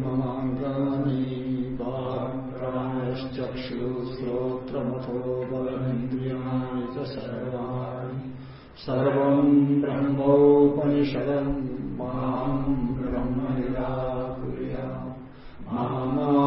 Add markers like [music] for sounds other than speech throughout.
ममाङ्गानि वाक्प्राणश्चक्षुश्रोत्रमथो बलमिन्द्रियाणि च सर्वाणि। सर्वम् ब्रह्म निराकुर्या मामा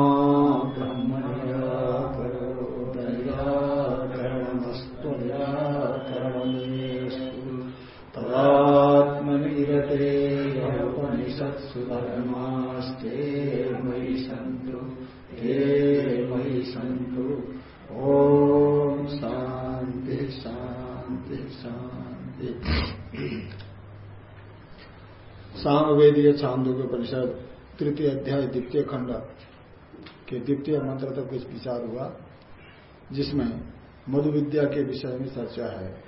द्वितीय खंड के द्वितीय मंत्र तक कुछ विचार हुआ, जिसमें मधु विद्या के विषय में चर्चा है।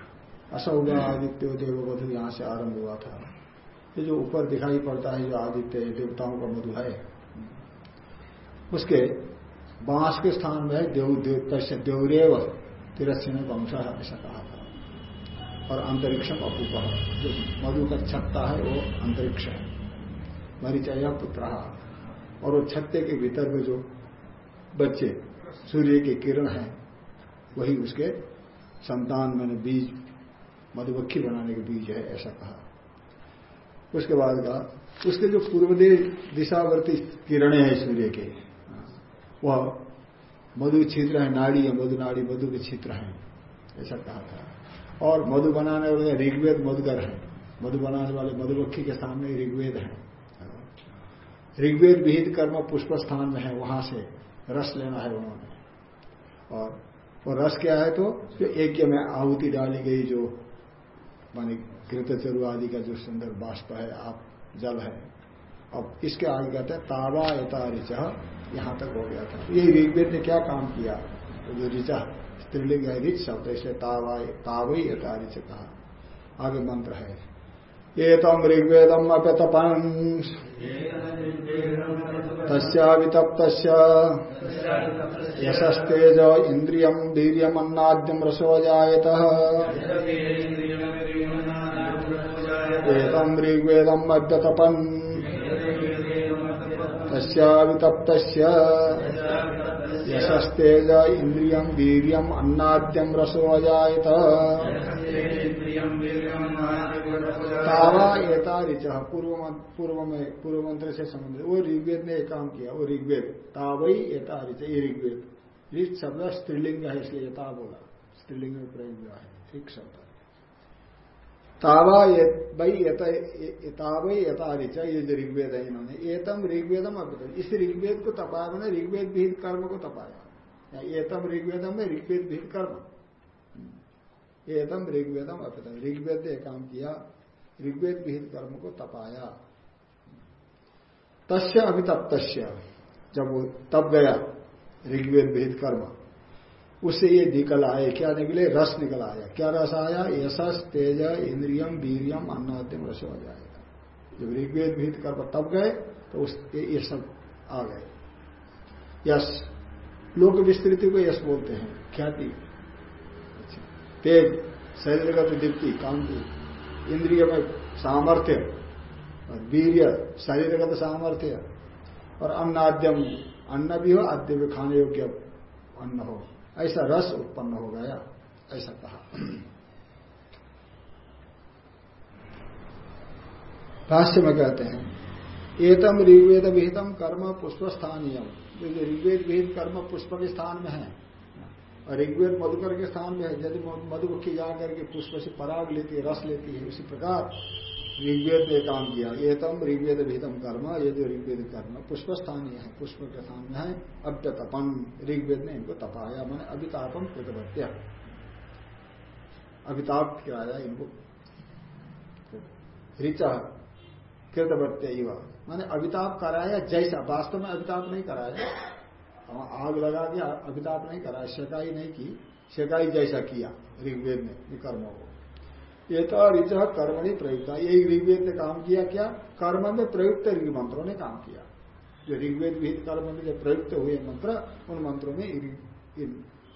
असौगा आदित्य देववधु यहाँ से आरंभ हुआ था। ये जो ऊपर दिखाई पड़ता है, जो आदित्य है, देवताओं का मधु है, उसके बाँस के स्थान में देव देवरेव तिरस्न वंश, ऐसा कहा था। और अंतरिक्षम अपूप जो मधु का छत्ता है, वो अंतरिक्ष है। मरीचया पुत्र। और वो छत्ते के भीतर में जो बच्चे सूर्य की किरण है, वही उसके संतान मैंने बीज, मधुमक्खी बनाने के बीज है, ऐसा कहा। उसके बाद कहा, उसके जो पूर्व दिशावर्ती किरणें हैं सूर्य के, वह मधु छिद्र है, नाड़ी है, मधु नाड़ी, मधु के छिद्र हैं, ऐसा कहा था। और मधु बनाने वाले ऋग्वेद मधुकर है, मधु बनाने वाले मधुमक्खी के सामने ऋग्वेद है। ऋग्वेद विहित कर्म पुष्प स्थान में है, वहाँ से रस लेना है उन्होंने। और वो रस क्या है तो जो यज्ञ में आहुति डाली गई, जो मानी कृतचरु आदि का जो सुंदर बाष्प है, आप जल है। अब इसके आगे कहते हैं, तावा यथा ऋच, यहाँ तक हो गया था। ये ऋग्वेद ने क्या काम किया? तो जो ऋचा, स्त्रीलिंग है, ऋच शब्द इसे तावा तावई यथा ऋच कहा आगे मंत्र है। एतम ऋग्वेदम अप्यतपन तस्यावितप्त यशस्तेज इंद्रिय वीरियम अन्नाद्यम रसोजात एतम ऋग्वेदम अद्यतपन तस्यावितप्त यशस्तेज इंद्रियम वीरियम अन्नाद्यम रसोजात तावा एता ऋच पूर्व पूर्व में पूर्व मंत्र से संबंधित वो ऋग्वेद ने एक काम किया वो ऋग्वेद तावई एता ऋच ये ऋग्वेद। ऋच शब्द स्त्रीलिंग है इसलिए एता बोला। स्त्रीलिंग में प्रयोग हुआ है ऋक शब्द तावा तावई यथा ऋच ये जो ऋग्वेद है इन्होंने एतम ऋग्वेदम अपित इस ऋग्वेद को तपाया मैंने ऋग्वेद विहित कर्म को तपाया। एतम ऋग्वेदम में ऋग्वेद विहित कर्म। एतम ऋग्वेदम अपित ऋग्वेद ने काम किया ऋग्वेद विहित कर्म को तपाया। तस्य अभितप्त जब वो तप गया ऋग्वेद विहित कर्म, उससे ये निकल आए, क्या निकले? रस निकल आया। क्या रस आया? यशस, तेज, इंद्रियम, वीरियम, अन्नाद्यम रस हो जाएगा। जब ऋग्वेद विहित कर्म तप गए तो उस ये सब आ गए। यश, लोक विस्तृति को यश बोलते हैं। ख्याति। तेज, शरीरगत दीप्ति, कांति। इंद्रिय में सामर्थ्य, वीर्य, शरीरगत सामर्थ्य, और अन्नाद्यम, अन्न भी हो, आद्य भी खाने योग्य अन्न हो। ऐसा रस उत्पन्न हो गया, ऐसा कहा। भाष्य में कहते हैं, एतम ऋग्वेद विहितम कर्म पुष्प स्थानीय ऋग्वेद विहित कर्म पुष्प के स्थान में है और ऋग्वेद मधुकर के स्थान में है, यदि मधुमुखी जाकर के पुष्प से पराग लेती है, रस लेती है उसी प्रकार ऋग्वेद ने काम किया। एतम ऋग्वेद विहितम कर्म ये जो ऋग्वेद कर्म, पुष्प स्थानीय है, पुष्प के स्थान में है, अव्यतपन। ऋग्वेद ने इनको तपाया, मैंने अभितापम कृतवत्य अभिताप कराया इनको? ऋचा कृतवत्य मैंने अभिताप कराया जैसा, वास्तव में अभिताप नहीं कराया। आग लगा के अभिताप नहीं करा, शेकाई नहीं की, शेकाई जैसा किया, ऋग्वेद ने कर्मों को ये तो ऋच कर्म नहीं प्रयुक्त यही ऋग्वेद ने काम किया क्या? कर्म में प्रयुक्त ऋग मंत्रों ने काम किया। जो ऋग्वेद विहित कर्म में जो प्रयुक्त हुए मंत्र, उन मंत्रों में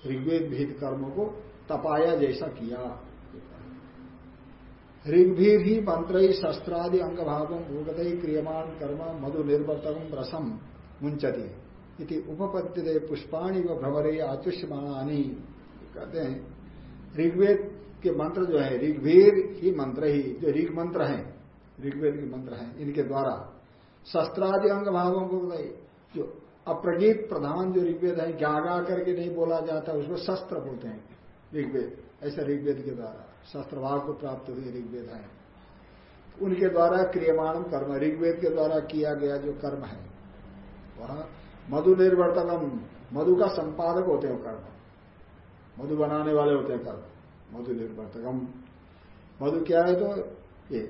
ऋग्वेद विहित कर्मों को तपाया जैसा किया। ऋग्भीर ही मंत्र शस्त्रादि अंग भावों भूगत क्रियमान कर्म मधु निर्वर्तकम रसम मुंचती इति उपपत्ति पुष्पाणी व भ्रमरे आचुष्यमानी कहते हैं, ऋग्वेद के मंत्र जो है, ऋग्वेद ही मंत्र ही, जो ऋग मंत्र है, ऋग्वेद के मंत्र हैं, इनके द्वारा शस्त्रादि अंग भावों को जो अप्रगीत प्रधान जो ऋग्वेद है ग्यागा करके नहीं बोला जाता उसको शस्त्र बोलते हैं, ऋग्वेद। ऐसा ऋग्वेद के द्वारा शस्त्र भाव को प्राप्त हुए ऋग्वेद है। उनके द्वारा क्रियमाण कर्म, ऋग्वेद के द्वारा किया गया जो कर्म है, वह मधु निर्वर्तकम मधु का संपादक होते हैं कर्म। मधु बनाने वाले होते हैं कर्म। मधु निर्वर्तकम मधु क्या है तो ये,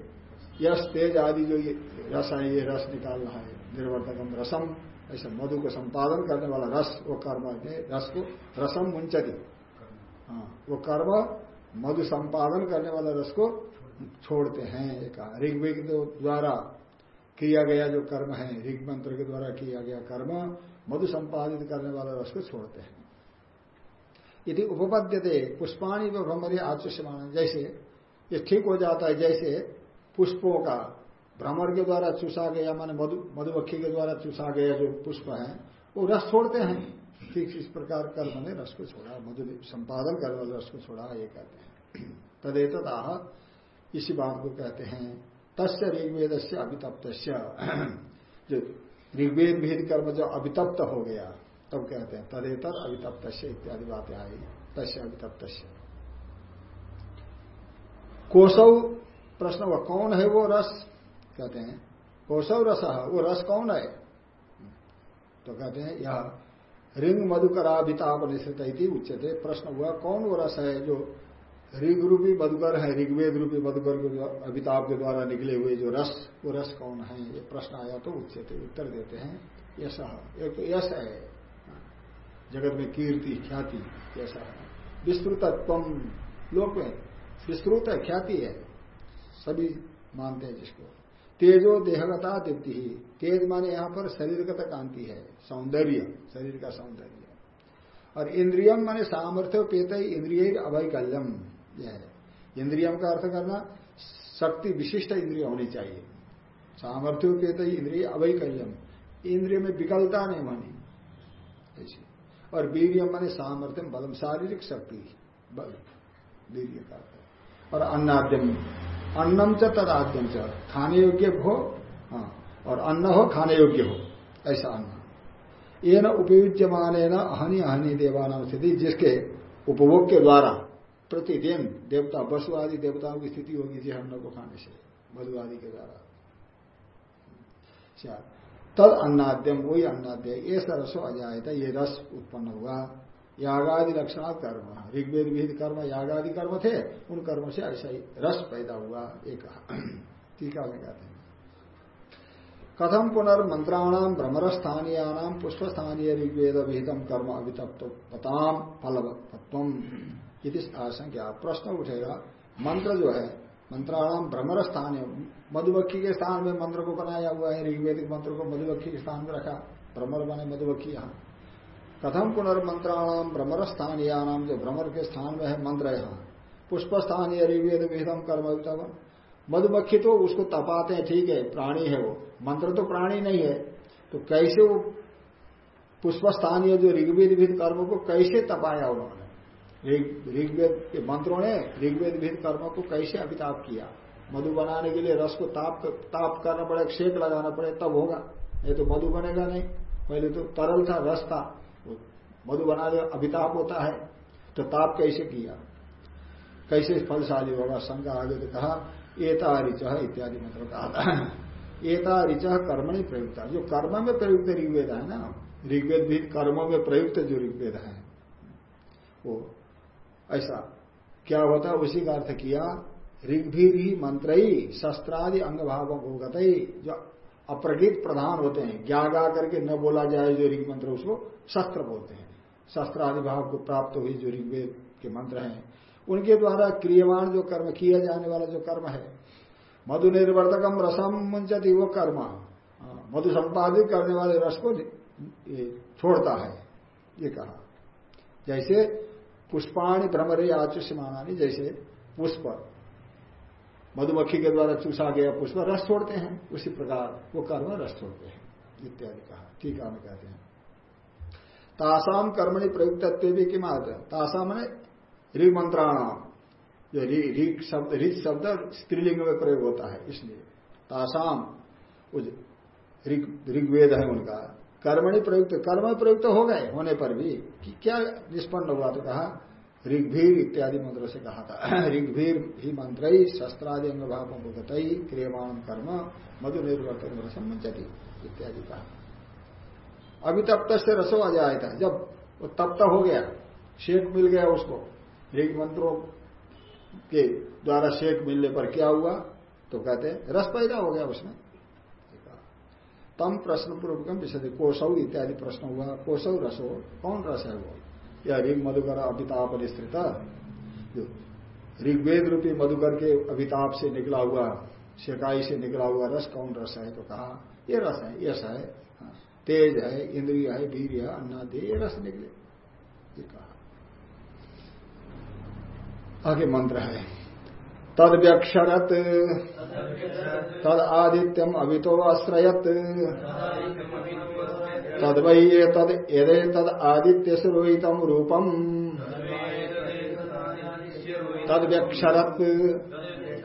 यश, तेज आदि जो ये रस है, ये रस निकालना है, निर्वर्तकम रसम। ऐसा मधु को संपादन करने वाला रस, वो कर्म रस को रसम मुंचती। हाँ वो कर्म, मधु संपादन करने वाला रस को छोड़ते हैं, एक ऋग्वेद द्वारा किया गया जो कर्म है, ऋग मंत्र के द्वारा किया गया कर्म, मधु संपादित करने वाला रस को छोड़ते हैं। यदि उपपद्यते, पुष्पाणी व भ्रमरी आचुष्यमान जैसे ये ठीक हो जाता है, जैसे पुष्पों का भ्रमर के द्वारा चूसा गया, माने मधु, मधुमक्खी के द्वारा चूसा गया जो पुष्प है, वो रस छोड़ते हैं। ठीक इस प्रकार कर्म ने रस को छोड़ा, मधु संपादन वाले रस को छोड़ा, ये कहते हैं। तदेत आह इसी बात को कहते हैं। तस्य ऋग्वेद से अभितप्त जो ऋग्वेद भेद कर्म जो अभितप्त हो गया, तब कहते हैं, तदेतर अभितप्त इत्यादि बातें आई, तस्य अभितप्त कोशव प्रश्न हुआ, कौन है वो रस? कहते हैं कौशव रस, वो रस कौन है? तो कहते हैं, यह रिंग मधुकराभिताप निश्चित उच्चते प्रश्न हुआ, कौन वो रस है जो ऋग रूपी मधुकर है। ऋग्वेद रूपी मधुकर के अभिताप के द्वारा निकले हुए जो रस, वो रस कौन है? ये प्रश्न आया तो उच्चते उत्तर देते हैं, यश एक तो यश है। जगत में कीर्ति, ख्याति ऐसा है। विस्तृतत्व लोक में विस्तृत है, ख्याति है। सभी मानते हैं जिसको। तेजो देहगता दीप्ति ही। तेज माने यहाँ पर शरीरगत कांति है, सौंदर्य, शरीर का सौंदर्य। और इंद्रियम माने सामर्थ्य पेत इंद्रिय अवैकल्यम। यह है। इंद्रियम का अर्थ करना शक्ति विशिष्ट इंद्रिय होनी चाहिए। सामर्थ्य पेत इंद्रिय अवैकल्यम। इंद्रिय में विकलता नहीं मानी। ऐसी। और वीरियम माने सामर्थ्य बलम, शारीरिक शक्ति, बल, वीर्य का अर्थ। और अन्नाद्यम, अन्नम च तदाद्यम च, खाने योग्य हो हाँ और अन्न हो, खाने योग्य हो, ऐसा अन्न। ये न उपयुज्यमान अहनी अहनी देवानाम स्थिति, जिसके उपभोग के द्वारा प्रतिदिन देवता, वसु आदि देवताओं की स्थिति होगी जिस अन्न को खाने से मधु आदि के द्वारा। तद अन्नाद्यम, वही अन्नाद्य, ये सरसो अजायता ये रस उत्पन्न हुआ। यागादि लक्षण कर्म, ऋग्वेद विहित कर्म, यागादि कर्म थे, उन कर्म से ऐसा ही रस पैदा हुआ एक टीका में कहते हैं। कथम पुनर्मंत्राणाम भ्रमर स्थानीयानाम पुष्प स्थानीय ऋग्वेद विहितम कर्म अभितप्त पताम फलवत्व आशंका प्रश्न उठेगा, मंत्र जो है मंत्राणाम भ्रमर स्थान है मधुबक्खी के स्थान में मंत्र को बनाया हुआ है, ऋग्वेदिक मंत्र को मधुबक्खी के स्थान में रखा, भ्रमर बने मधुमक्खी यहाँ। कथम पुनर्मंत्राणाम भ्रमर स्थान या नाम जो भ्रमर के स्थान में है, मंत्र यहाँ। पुष्प स्थान या ऋग्वेद विहितम कर्म मधुमक्खी तो उसको तपाते हैं, ठीक है, प्राणी है वो। मंत्र तो प्राणी नहीं है तो कैसे वो पुष्प स्थानीय जो ऋग्वेद विहित कर्म को कैसे तपाया उन्होंने? ऋग्वेद के मंत्रों ने ऋग्वेद विहित कर्म को कैसे अभिताप किया? मधु बनाने के लिए रस को ताप ताप करना पड़े शेक लगाना पड़े, तब होगा। नहीं तो मधु बनेगा नहीं। पहले तो तरल था रस था मधु बना दे अभिताप होता है तो ताप कैसे किया? कैसे फलशाली होगा? शंका आगे तो कहा एता ऋच इत्यादि मतलब कहा था एता ऋच कर्म नहीं प्रयुक्त। जो कर्म में प्रयुक्त ऋग्वेद है ना ऋग्वेद भी कर्मों में प्रयुक्त जो ऋग्वेद है, वो ऐसा। क्या होता है? उसी का अर्थ किया ऋग्भीर ही मंत्र ही शस्त्रादि अंग भावों को गत जो अप्रगीत प्रधान होते हैं। ज्ञागा करके न बोला जाए जो ऋग मंत्र उसको शस्त्र बोलते हैं। शस्त्र आदि भाव को प्राप्त हुई जो ऋग्वेद के मंत्र हैं। उनके द्वारा क्रियमाण जो कर्म किया जाने वाला जो कर्म है मधु निर्वर्तकम रसम मुंचती वो कर्म हाँ, मधु संपादित करने वाले रस को छोड़ता है ये कहा। जैसे पुष्पाणी भ्रमरे आचुष्यमानी जैसे पुष्प। मधुमक्खी के द्वारा चूसा गया पुष्प रस छोड़ते हैं। उसी प्रकार वो कर्म रस छोड़ते हैं, इत्यादि कहा। टीका में कहते हैं। तासाम कर्मणि प्रयुक्त भी कि मात तासा मैंने ऋग मंत्राणाम जो ऋग शब्द ऋग शब्द स्त्रीलिंग में प्रयोग होता है, इसलिए तासाम ऋग्वेद है उनका। कर्मणि प्रयुक्त, कर्म प्रयुक्त हो गए, होने पर भी, कि क्या निष्पन्न हुआ तो कहा ऋग्भीर इत्यादि मंत्रों से कहा था। [clears throat] ऋग्भीर ही मंत्र ही शस्त्रादि अंग भाव भुगत ही क्रियमाण कर्म मधु निर्वर्तन रसमंचती इत्यादि कहा। अभी तप्त से रसो आ जाया था। जब वो तप्त हो गया शेख मिल गया उसको। ऋग मंत्रों के द्वारा शेख मिलने पर क्या हुआ तो कहते रस पैदा हो गया उसमें। तम प्रश्न पूर्वकम विषय कोशव इत्यादि प्रश्न हुआ कोशव रसो कौन रस है वो? या ऋग मधुकर अभिताप निस्तृत ऋग्वेद रूपी मधुकर के अभिताप से निकला हुआ शेकाई से निकला हुआ रस कौन रस है? तो कहा ये रस है यश है हाँ, तेज है इंद्रिय है वीर है अन्नादे ये रस निकले। ये कहा। आगे मंत्र है। तद व्यक्षरत तद आदित्यम अभितो आश्रयत तद वही ये तद यदे तद आदित्य सुरोहितम रूपम तद व्यक्षरत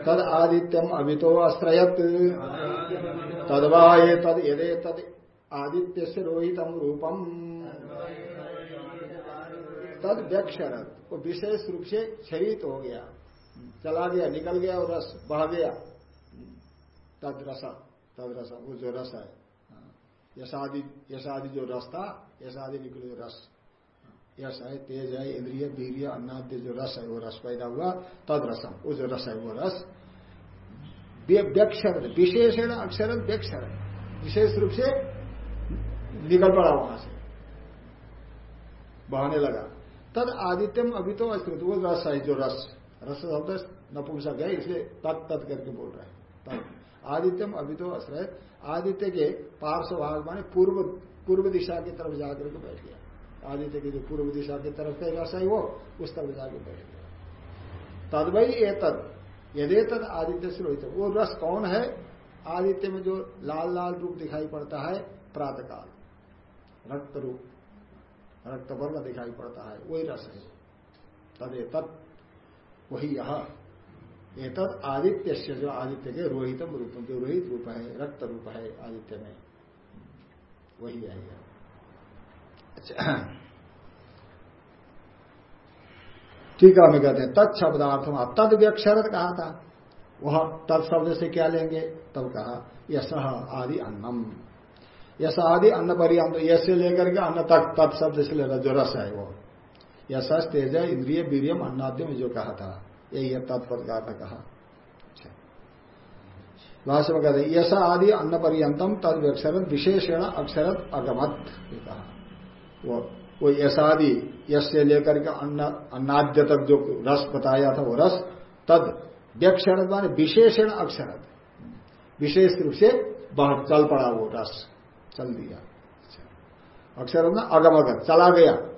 तद आदित्यम अभितो आश्रयत तदवा ये तद यदे तद आदित्य से रोहितम रूपम तद व्यक्षरत वो विशेष रूप से क्षरित हो गया। चला गया, निकल गया और रस बह गया। तद रसा तद रसा, वो जो रस है। यशादि यशादि जो रस था यशादि निकले रस। यश है, तेज है, इंद्रिय वीर अन्नाद्य जो रस है, वो रस पैदा हुआ, तद रसम, वो जो रस है, वो रस। व्यक्षर विशेषण अक्षर व्यक्षर विशेष रूप से निकल पड़ा वहाँ से। बहाने लगा। तद आदित्यम अभी तो अस्कृत वो रस है, जो रस। रस शब्द नपुंसक है इसलिए तत् तत् करके बोल रहे हैं। आदित्यम अभी तो आश्रय। आदित्य के पार्श्व भाग माने पूर्व पूर्व दिशा की तरफ़ जाकर के बैठ गया। आदित्य की जो पूर्व दिशा की तरफ़ का रस है वो, उस तरफ़ जाकर बैठ गया। तदवई ए तद यदि तद आदित्य से रोहित वो रस कौन है? आदित्य में जो लाल लाल रूप दिखाई पड़ता है, प्रातकाल। रक्त रूप, रक्त वर्ग दिखाई पड़ता है, वही रस है। तदे तत्। वही यह। एतद आदित्य से जो आदित्य के रोहितम रूप जो रोहित रूप है, रक्त रूप है आदित्य में। वही है अच्छा। टीका में कहते हैं तत्शब्दार्थम तद व्यक्षरत कहा था। वह तत्शब्द से क्या लेंगे? तब कहा, यश आदि अन्नम। यश आदि अन्न पर्यंत, यश से लेकर के अन्न तक तत्शब्द से लेना जो रस है वो। यशस तेज इंद्रिय वीरियम अन्नाद्य में जो कहा था यही है तत्पदकार ने कहा। अच्छा। भाष्य में कहते यश आदि अन्न पर्यंतम तद व्यक्षरत विशेषण अक्षरत अगमत कहा। वो वो यशादि यश से लेकर के अन्न अन्नाद्य तक जो रस बताया था, वो रस, तद व्यक्षरत माने विशेषण अक्षरत। विशेष रूप से बाहर चल पड़ा वो रस चल दिया। अच्छा। अक्षर ना अगमगत, चला गया।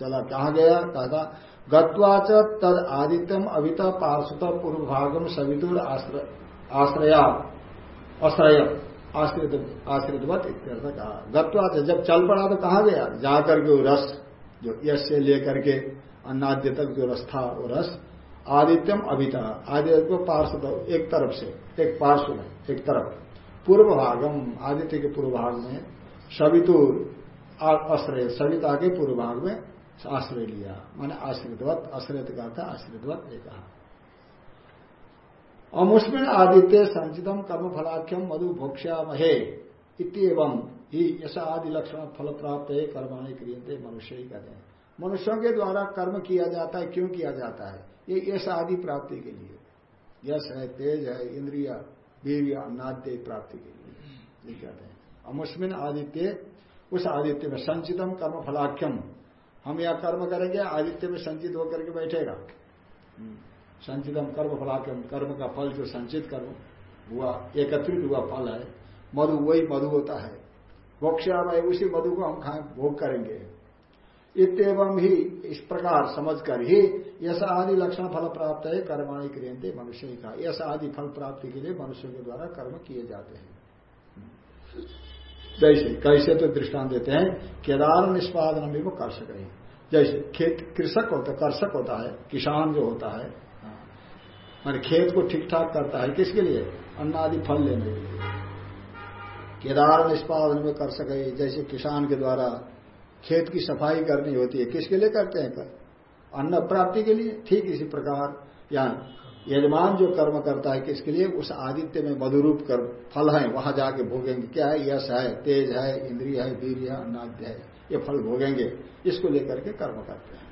चला, कहा गया? कहा था गत्वाच तद आदित्यम अभित पार्श्वत पूर्व भागम सवितुर आश्रया आश्रय आश्रित, आश्रितवत इत्यर्थ कहा। गत्वाच जब चल पड़ा तो कहा गया? जाकर के वो रस, जो यश से लेकर के अन्नाद्य तक जो रस था, वो रस आदित्यम अभिता आदित्य को पार्श्व एक तरफ़ से, एक पार्श्व में, एक तरफ़। पूर्व भागम आदित्य के पूर्व भाग में, सवितुर आश्रय, सविता के पूर्व भाग में आश्रय लिया। मैंने आश्रितवत, आश्रित का था, आश्रितवत कहा अमुष्मिन आदित्य संचितम कर्म फलाख्यम मधु भोक्ष्या महे इतम ही ऐसा आदि लक्षण फल प्राप्त है, कर्माणी क्रियते मनुष्य ही कहते हैं। मनुष्यों के द्वारा कर्म किया जाता है, क्यों किया जाता है? ये यश आदि प्राप्ति के लिए। यश है, तेज है, इंद्रिय वीर अन्नाद्य प्राप्ति के लिए। ये कहते हैं। अमुष्मिन आदित्य, उस आदित्य में संचितम कर्म फलाख्यम हम यह कर्म करेंगे आदित्य में संचित होकर के बैठेगा। संचितम कर्म फला फलाकम कर्म का फल जो संचित कर्म हुआ एकत्रित हुआ फल है मधु वही मधु होता है। मोक्षा भाई उसी मधु को हम खाए भोग करेंगे। इतम ही इस प्रकार समझकर ही यश आदि लक्षण फल प्राप्त है कर्माणी क्रियंते मनुष्य का। यश आदि फल प्राप्ति के लिए मनुष्य के द्वारा कर्म किए जाते हैं। जैसे कैसे तो दृष्टांत देते हैं, केदार निष्पादन भी वो कर सके जैसे खेत कृषक होता, कर्षक होता है, किसान जो होता है मान खेत को ठीक ठाक करता है, किसके लिए? अन्न आदि फल लेने के लिए। केदार निष्पादन में कर सके जैसे किसान के द्वारा खेत की सफ़ाई करनी होती है, किसके लिए करते हैं? कर अन्न प्राप्ति के लिए, ठीक इसी प्रकार। या यजमान जो कर्म करता है किसके लिए? उस आदित्य में मधुरूप कर्म। फल है, वहाँ जाके भोगेंगे। क्या है? यश है, तेज है, इंद्रिय है वीर है अन्नाद्य है। ये फल भोगेंगे। इसको लेकर के कर्म करते हैं।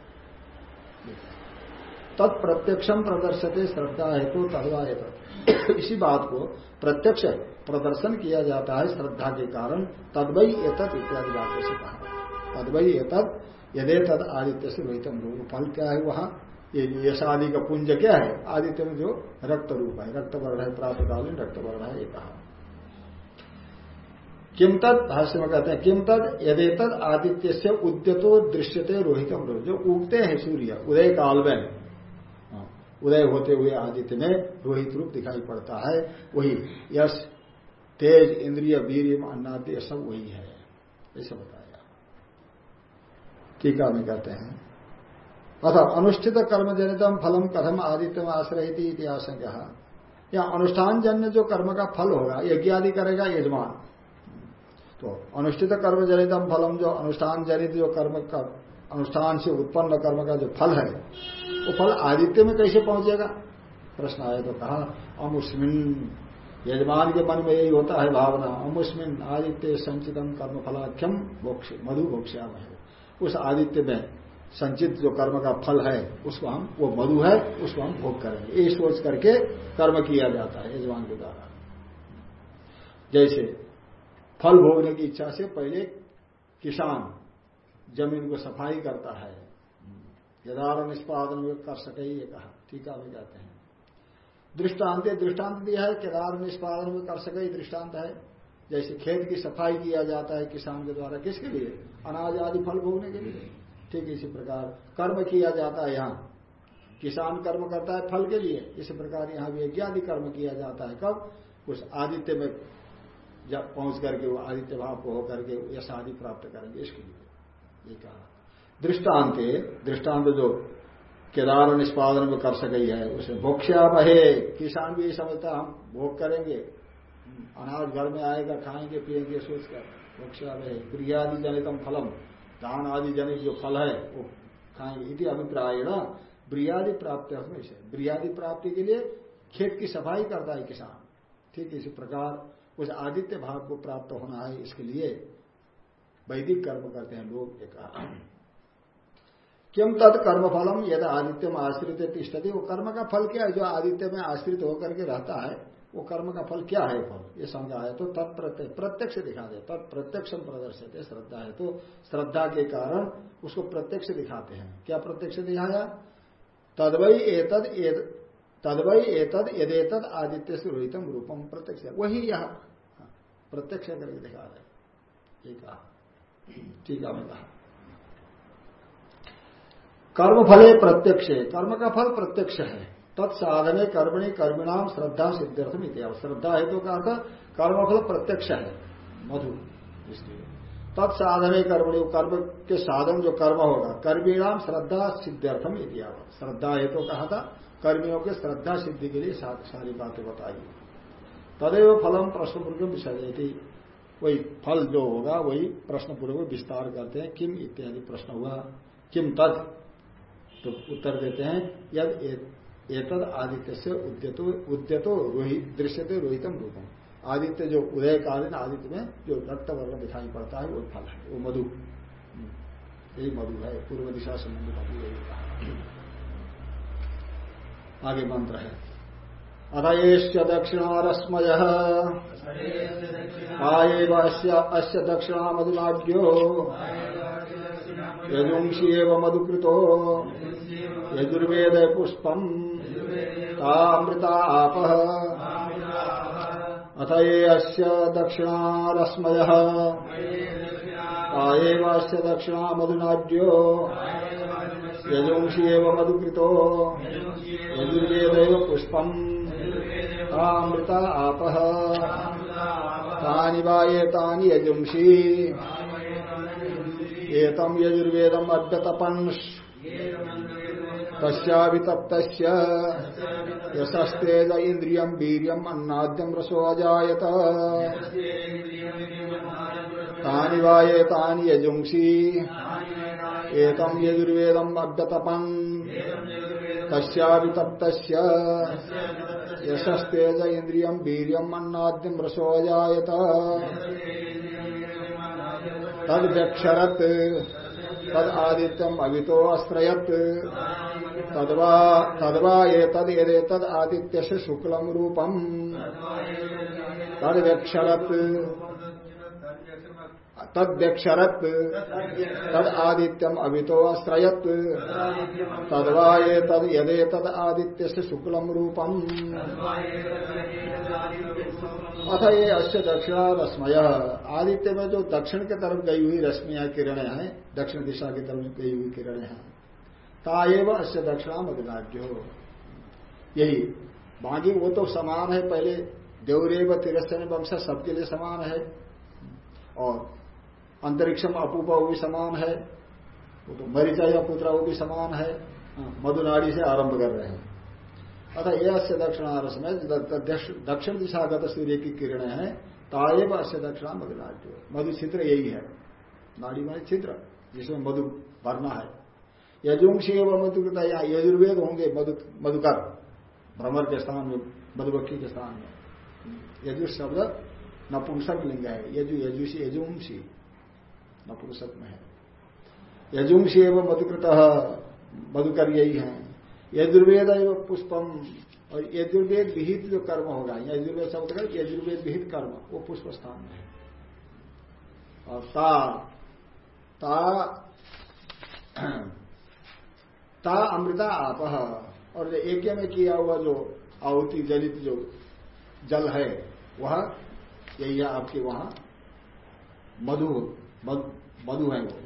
तत्प्रत्यक्षम प्रदर्शते श्रद्धा हेतु तदवा हेतु। इसी बात को प्रत्यक्ष प्रदर्शन किया जाता है श्रद्धा के कारण। तदवई एतत् इत्यादि बातों से कहा। तदवई एतत्, यदे तद आदित्य से रोहितम फल क्या है वहाँ? ये यशादि का पुंज क्या है? आदित्य में जो रक्त रूप है रक्त वर्ण है प्राप्त कालीन रक्त वर्ण है ये कहा किम भाष्य में कहते हैं किम तद यदि तद आदित्य से उद्यतो दृश्यते रोहितम रोहित जो उगते हैं सूर्य उदय काल में हाँ, उदय होते हुए आदित्य में रोहित रूप दिखाई पड़ता है वही यश तेज इंद्रिय वीर अन्नाद्य सब वही है। ऐसा बताया। टीका में कहते हैं अथा अनुष्ठित कर्म जनितम फलम कथम आदित्य में आश्रय थी इतिहास या अनुष्ठान जन्य जो कर्म का फल होगा यज्ञ आदि करेगा यजमान। तो अनुष्ठित कर्म जनितम फलम जो अनुष्ठान जनित जो कर्म का, अनुष्ठान से उत्पन्न कर्म का जो फल है, वो फल आदित्य में कैसे पहुंचेगा? प्रश्न आया तो कहा अमुस्मिन यजमान के मन में यही होता है भावना। अमुस्मिन आदित्य संचितम कर्म फलाख्यम मधु भोक्ष्याम है उस आदित्य में संचित जो कर्म का फल है, उसको हम, वो मधु है, उसको हम भोग करेंगे। ये सोच करके कर्म किया जाता है, यजमान के द्वारा। जैसे फल भोगने की इच्छा से पहले किसान ज़मीन को सफ़ाई करता है। यदार निष्पादन में कर सके, ये कहा टीका में कहते हैं। दृष्टांत दृष्टांत दिया है, केदार निष्पादन में कर सके दृष्टांत है। जैसे खेत की सफ़ाई किया जाता है किसान के द्वारा, किसके लिए? अनाज आदि फल भोगने के लिए। ठीक इसी प्रकार कर्म किया जाता है यहाँ। किसान कर्म करता है फल के लिए, इसी प्रकार यहाँ भी यज्ञादि कर्म किया जाता है। कब? उस आदित्य में जब पहुँच करके वो आदित्य भाव को होकर के यश आदि प्राप्त करेंगे, इसके लिए। ये कहा। दृष्टांत दृष्टांत जो केदार निष्पादन में कर सके है उसे भोक्ष्या बहे किसान भी समझता हम भोग करेंगे। अनाज घर में आएगा, खाएँगे, पिएँगे, सोचकर। भोक्ष्या बहे प्रियादि जनितम फलम। दान आदि जनित जो फल है वो खाएँगे इति अभिप्रायण ब्रियादि प्राप्ति हमेशा ब्रियादि प्राप्ति के लिए खेत की सफ़ाई करता है किसान। ठीक इसी प्रकार उस आदित्य भाव को प्राप्त होना है इसके लिए वैदिक कर्म करते हैं लोग एक किम तद कर्म फलम यदि आदित्य में आश्रित तिष्ठती, वो कर्म का फल क्या है? जो आदित्य में आश्रित होकर के रहता है वो कर्म का फल क्या है फल? ये समझा है। तो तत्प्रत्यक्ष प्रत्यक्ष दिखा दे। तत्प्रत्यक्ष प्रदर्शित है श्रद्धा है। तो श्रद्धा के कारण उसको प्रत्यक्ष दिखाते हैं। क्या प्रत्यक्ष दिखाया? तदवई एतद तदवई एतद यदेतद आदित्य से रोहितम रूपम प्रत्यक्ष। वही यह प्रत्यक्ष करके दिखा रहे ठीक है कहा। कर्म फले प्रत्यक्ष कर्म का फल प्रत्यक्ष है। तत्साधने कर्मणि कर्मिणाम श्रद्धा सिद्ध्यर्थम इतिहास श्रद्धा हेतु तो कहा था कर्मफल प्रत्यक्ष है। मधु, इसलिए। तत्साधने कर्मणि, कर्म के साधन जो कर्म होगा कर्मीणाम श्रद्धा सिद्ध्यर्थम इतिहास श्रद्धा हेतु तो कहा था कर्मियों के श्रद्धा सिद्धि के लिए सारी बातें बताई। तदेव फलम प्रश्न पूर्व विषय थी वही फल जो होगा, वही प्रश्न पूर्व विस्तार करते हैं। किम इत्यादि प्रश्न हुआ। किम तद? तो उत्तर देते हैं, यद एतद आदित्य से उद्यतो उद्यतो रोहित दृश्यते रोहितम रूपम। आदित्य जो उदय कालीन आदित्य में जो रक्त वर्ण दिखाई पड़ता है, वो फल है, वो मधु। यही मधु है, पूर्व दिशा संबंधी मधु यही कहा आगे मंत्र है। अदयेश्च दक्षिणारश्मय आएव अस्य दक्षिणा मधुनाड्यो यजुंशी एव मधुकृतो। यजुर्वेद पुष्पम। तामृता आप अथ ये अस्य आएवास्य दक्षिणा मधुनाड्यो यजोंशी एव मधुकृतो। यजुर्वेद पुष्पम। तामृता आप तानि वा एतानि यजुंषि तस्यावितप्त यशस्तेज इंद्रियम वीरियम अन्नाद्यम रसो अजात तानि वा एतानि यजुंषि एतम यजुर्वेदम अभ्यतपन तस्यावितप्त यशस्तेज इंद्रियम वीरियम अन्नाद्यम रसो अजात तद व्यक्षरत तद आदित्यम अवितो अस्त्रयत तदवा तदवा ये तद ये तद आदित्य से शुक्लम रूपम। तद व्यक्षरत तद्यक्षरत तद आदित्यम अभितो आश्रयत। तदवा ये तद यदे तद आदित्य से शुक्लम रूपम। अथ ये अश्य दक्षिणा रश्मय आदित्य में जो दक्षिण की तरफ़ गई हुई रश्मिया किरणें हैं, दक्षिण दिशा की तरफ़ गई हुई किरणें हैं ताएव अश्य दक्षिणा मदिनाड्यो यही, बाकी वो तो समान है, पहले देवरेव तिरस्न वंश सबके लिए समान है। और अंतरिक्षम अपूप वो भी समान है तो मरीचा या पुत्रा वो भी समान है हाँ, मधुनाड़ी से आरंभ कर रहे हैं। अतः यह अश्य दक्षिणारस में दक्षिण दिशागत सूर्य की किरणें हैं ताएव अश्य दक्षिणा मधुनाट्य मधु चित्र यही है। नाड़ी में चित्र जिसमें मधु भरना है। यजुंशी एवं मधुकृता या यजुर्वेद होंगे मधु मधुकर भ्रमर के स्थान में मधुबक्की के स्थान में। यजुर शब्द नपुंसक लिंग है। यजु यजुषी यजुंशी। में है। यजुंशी एवं मधुकृत मधुकर यही है। यजुर्वेद एवं पुष्पम और यजुर्वेद विहित जो कर्म होगा यजुर्वेद शब्द का यजुर्वेद विहित कर्म, वो पुष्प स्थान में है। और ता ता [clears throat] ता अमृता आप, और जो एक में किया हुआ जो आहुति, जलित जो जल है, वह यही है आपके वहाँ मधु मधु है वो।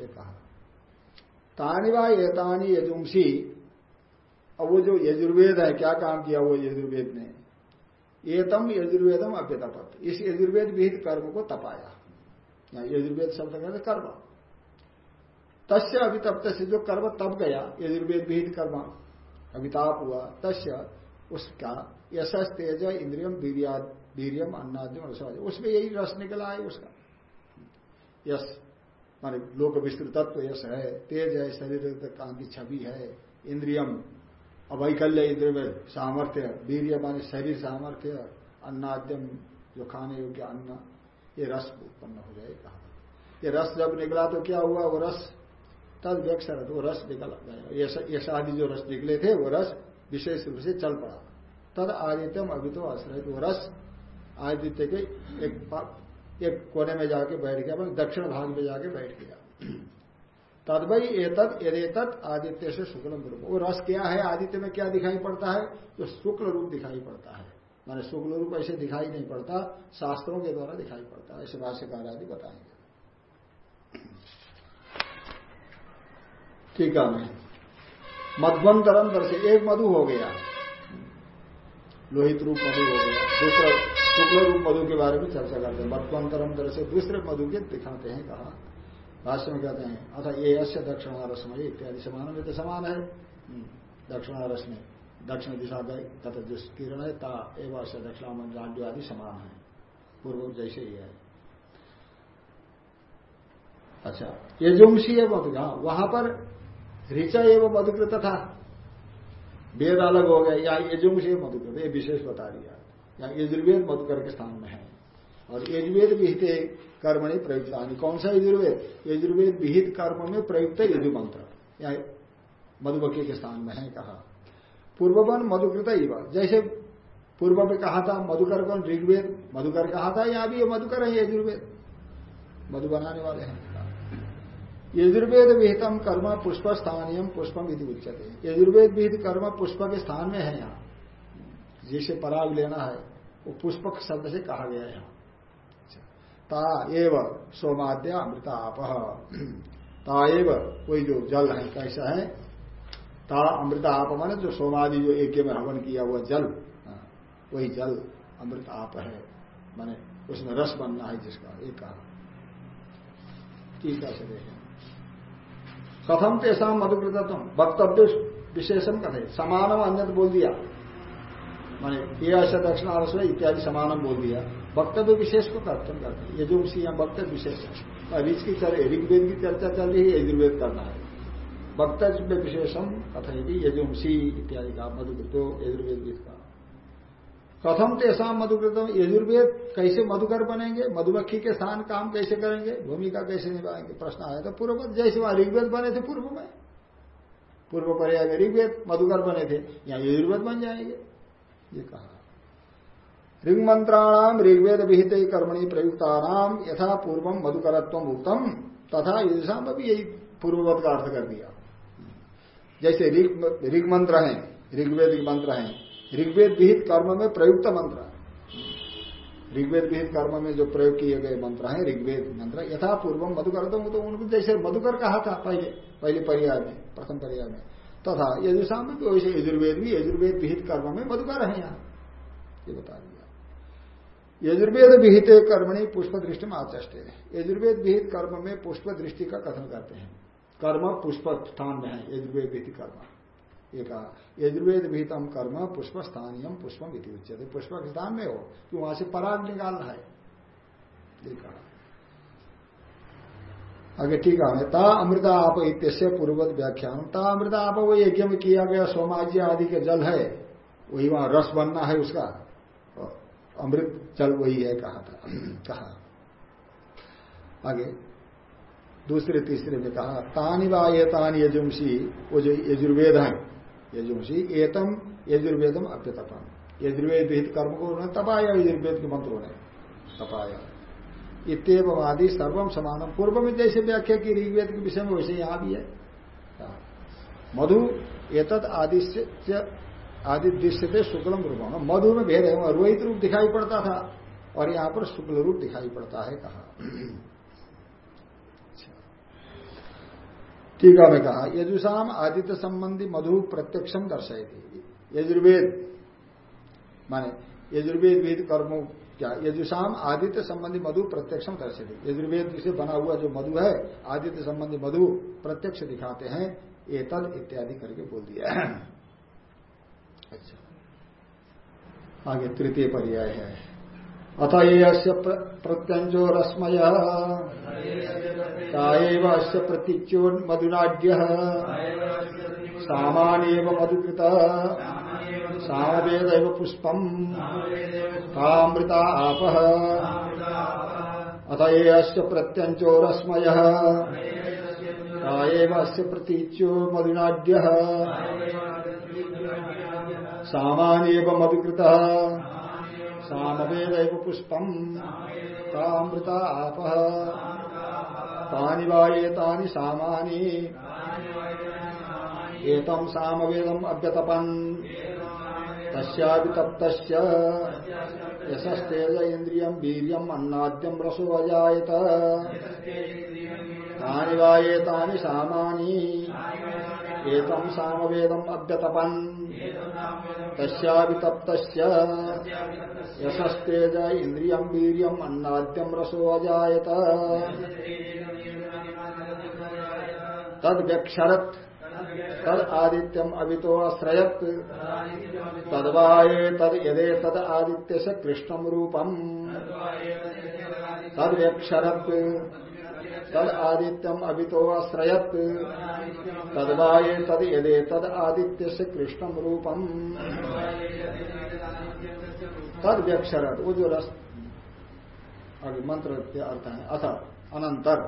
ये कहा। तानी वा एतानी यजुंसी। अब वो जो यजुर्वेद है, क्या काम किया वो यजुर्वेद ने? एतम यजुर्वेदम अभ्यतपत इस यजुर्वेद विहित कर्म को तपाया। यजुर्वेद शब्द कहते कर्म। तस्य अभितप्त से जो कर्म तप गया, यजुर्वेद विहित कर्म, अभिताप हुआ, तस्य उसका यशस तेज इंद्रियम वीरियम अन्नाद्यम उसमें यही रस निकला है उसका। यश माने लोक विस्तृत तत्व यश है, तेज है, शरीर कांति छवि है, इंद्रियम, अवैकल्य इंद्रिय में सामर्थ्य, वीर्य माने शरीर सामर्थ्य, अन्नाद्यम, जो खाने योग्य अन्न, ये रस उत्पन्न हो जाएगा ये रस जब निकला तो क्या हुआ, वो रस तद व्यक्षर वो रस निकल गया ये शादी जो रस निकले थे, वो रस विशेष रूप से चल पड़ा। तद आदित्यम अभी तो आश्रय, वो रस आदित्य के एक एक कोने में जाके बैठ गया मतलब दक्षिण भाग में जाके बैठ गया। तदवई एतद एदेतत आदित्य से शुक्ल रूप। वो रस क्या है? आदित्य में क्या दिखाई पड़ता है? जो शुक्ल रूप दिखाई पड़ता है। माने शुक्ल रूप ऐसे दिखाई नहीं पड़ता, शास्त्रों के द्वारा दिखाई पड़ता है, ऐसे भाष्यकार आदि बताएँगे। ठीक है, मैं मध्वंतरंतर से एक मधु हो गया। लोहित रूप मधु हो गया। दूसरा शुक्ल रूप मधु के बारे में चर्चा करते हैं। मध्वंतरंतर से दूसरे मधु के दिखाते हैं कहा। भाष्य में कहते हैं अथा ये अश्य दक्षिणारसमय इत्यादि समान में तो समान है। हम्म, दक्षिणारस में। दक्षिण दिशा गए तथा जिस किरण है ता एवं अश्य दक्षिणामंजाड्यो आदि समान है। पूर्व जैसे ही है। अच्छा यजुंशी मधु हाँ वहाँ पर ऋचा एवं मधुकृत था वेद अलग हो गया। या यजुंशी मधुकृत ये विशेष बता दिया। या यजुर्वेद मधुकर के स्थान में है। और यजुर्वेद विहित कर्म नहीं प्रयुक्त कौन सा यजुर्वेद? यजुर्वेद विहित कर्म में प्रयुक्त यजु मंत्र। या मधुबकी के स्थान में है कहा। पूर्ववन मधुकृत जैसे पूर्व में कहा था, मधुकर कौन? ऋग्वेद। मधुकर कहा था यहाँ भी ये मधुकर है यजुर्वेद? मधु बनाने वाले हैं। यजुर्वेद विहितम कर्म पुष्प स्थानीय पुष्पम यदि उच्चते यजुर्वेद विहित कर्म पुष्प के स्थान में है यहाँ। जिसे पराग लेना है वो पुष्पक शब्द से कहा गया है ता एव सोमाद्य अमृताप ता एव कोई जो जल है कैसा है? ता अमृताप माने जो सोमादि जो एक में हवन किया हुआ जल हाँ, वही जल अमृत आप है माने उसमें रस बनना है जिसका एक कहा है देखें। कथम तेषा मधुकृतत्व वक्तव्य विशेषण कथे समानम अन्य बोल दिया। माने ये ऐसा दक्षिणारस इत्यादि समानम बोल दिया। वक्तव्य विशेष को कर्तन करते ये जो उसी यहाँ वक्तव्य विशेष है। ऋच की चल ऋग्वेद की चर्चा चल रही है यजुर्वेद करना है। वक्तव्य विशेषम कथयति यजुंसी इत्यादि का मधुकृतो यजुर्वेद का कथम तेषा मधुकृतम यजुर्वेद कैसे मधुकर बनेंगे? मधुमक्खी के स्थान काम कैसे करेंगे? भूमिका कैसे निभाएँगे? प्रश्न आया था पूर्व जैसे वहाँ ऋग्वेद बने थे पूर्व में। पूर्व पर्याय में ऋग्वेद मधुकर बने थे। यहाँ यजुर्वेद बन जाएँगे। ये कहा। ऋग मंत्राणाम ऋग्वेद विहित कर्मणि प्रयुक्तानाम यथा पूर्वम मधुकरत्व उत्तम तथा युषा में भी यही पूर्ववत का अर्थ कर दिया। जैसे ऋग मंत्र है, ऋग्वेद मंत्र है ऋग्वेद विहित कर्म में प्रयुक्त मंत्र ऋग्वेद विहित कर्म में जो प्रयोग किए गए मंत्र हैं, ऋग्वेद मंत्र, यथा पूर्वम मधुकर तो उनको जैसे मधुकर कहा था पहले पहले पर्याय में, प्रथम पर्याय में। तथा यजुषाम में भी वैसे यजुर्वेद भी यजुर्वेद विहित कर्म में मधुकर है यहाँ। ये बता दिया। यजुर्वेद विहित कर्मणी पुष्प दृष्टि में आचष्टे यजुर्वेद विहित कर्म में पुष्प दृष्टि का कथन करते हैं। कर्म पुष्प स्थान में है यजुर्वेद विहित कर्म। एक यजुर्वेद विहितम कर्म पुष्प स्थानीय पुष्पम इति उच्चते पुष्प स्थान में हो कि वहाँ से पराग निकालना है। ये कहा आगे ठीक है। ता अमृता आप इत्य पूर्वत व्याख्यान। ता अमृता आप वो यज्ञ में किया गया सोमाज्य आदि के जल है, वही वहाँ रस बनना है उसका। अमृत जल वही है कहा था, कहा। आगे, दूसरे, तीसरे में कहा, तानी वा ये तान वो जो यजुर्वेद है यजुमसी एतम, यजुर्वेदम अप्यतपम। यजुर्वेद विहित कर्म को उन्होंने तपाया, यजुर्वेद के मंत्रों ने तपाया। इतव आदि सर्वम समानम पूर्व में जैसे व्याख्या की ऋग्वेद के विषय में वैसे यहाँ भी है। मधु एतद आदिश्य आदि दृश्य थे शुक्लम रूप। मधु में भेद है रोहित रूप दिखाई पड़ता था, और यहाँ पर शुक्ल रूप दिखाई पड़ता है, कहा। अच्छा। टीका में कहा, यजुषाम आदित्य संबंधी मधु प्रत्यक्षम दर्शाई थी यजुर्वेद, माने यजुर्वेद वेद कर्मों क्या? यजुषाम आदित्य संबंधी मधु प्रत्यक्षम दर्शित यजुर्वेद से बना हुआ जो मधु है, आदित्य संबंधी मधु प्रत्यक्ष दिखाते हैं एतद इत्यादि करके बोल दिया है। अच्छा। आगे तृतीय पर्याय है। अथ ये प्रत्यंजो रश्मय अस्य प्रतीच्यो मधुनाड्य सामान मधुकृत। सामवेद पुष्पम। कामृता आप अतएश्च प्रत्यंचो रश्मय अस्य प्रतीच्यो मधुनाड्य। सामान्यव मधुकृत। सामवेद पुष्पम। कामृता आप। तानि वायेतानि सामानि। एतम सामवेदम तस्यावितप्त यशस्तेज इंद्रियम वीरियम अन्नाद्यम रसो अजात तानि वायेतानि सामानि। एतम सामवेदम अभ्यतपन तस्यावितप्त यशस्तेज इंद्रियम वीरियम अन्नाद्यम रसो अजात तद व्यक्षरत तद आदित्यम अभितो अश्रयत तदवाये तद यदे तद आदित्य से कृष्णम रूपम। तद तद आदित्यम अभितो अश्रयत तदवाये तद यदे तद आदित्य से कृष्णम रूपम। तद वो जो रस मंत्र अर्थ है अथ अनंतर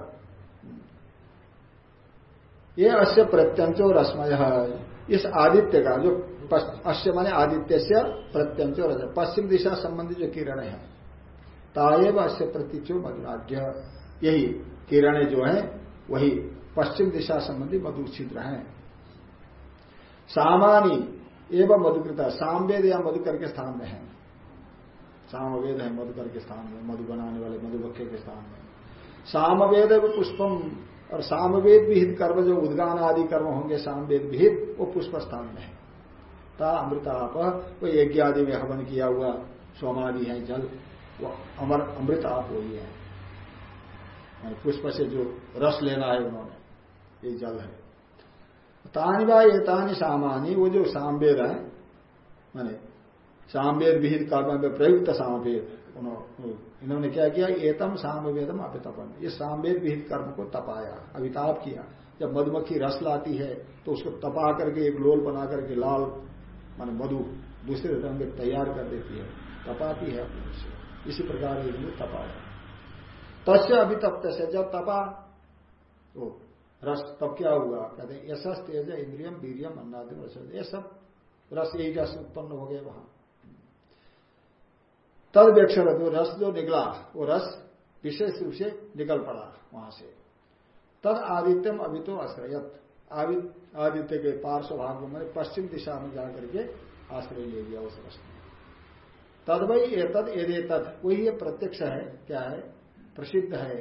ये अश्य प्रत्यंचो रश्मय इस आदित्य का, जो अश्य माने आदित्य से प्रत्यंचो पश्चिम दिशा संबंधी जो किरण है, ताएव अश्य प्रत्यचो मधुराध्य यही किरणें जो है, वही पश्चिम दिशा संबंधी मधु छिद्र है। सामानी एवं मधुकृता, सामवेद या मधुकर के स्थान में है। सामवेद है मधुकर के स्थान में, मधु बनाने वाले मधुबक्के के स्थान में। सामवेद पुष्पम और सामवेद विहित कर्म जो उद्गान आदि कर्म होंगे, सामवेद विहित, वो पुष्प स्थान में है। ता अमृता आप, वो यज्ञ आदि में हवन किया हुआ सोमादि है, जल, वो अमर, अमृत आप वही है पुष्प से जो रस लेना है उन्होंने, ये जल है। तानी बा ये तानी सामानी, वो जो सामवेद है, माने सामवेद विहित कर्म में प्रयुक्त सामवेद इन्होंने क्या किया? एतम सामवेदम अभितपन ये सामवेद विहित कर्म को तपाया, अभिताप किया। जब मधुमक्खी रस लाती है तो उसको तपा करके एक लोल बना करके लाल, मान मधु, दूसरे रंग तैयार कर देती है। तपाती है अपने से इसी प्रकार ये तपाया। तस्य अभितप्त से जब तपा तो रस तब क्या हुआ? कहते हैं यशस तेज इंद्रियम, वीरियम, अन्नादिम रस ये सब रस यही रस उत्पन्न हो गए वहाँ। तद व्यक्षर जो रस जो निकला, वो रस विशेष रूप से निकल पड़ा वहाँ से। तद आदित्यम अभी तो आश्रयत आदित्य के पार्श्व भाग में पश्चिम दिशा में जाकर के आश्रय ले लिया उस रस ने तद वही एतद एदे तद, वही प्रत्यक्ष है, क्या है? प्रसिद्ध है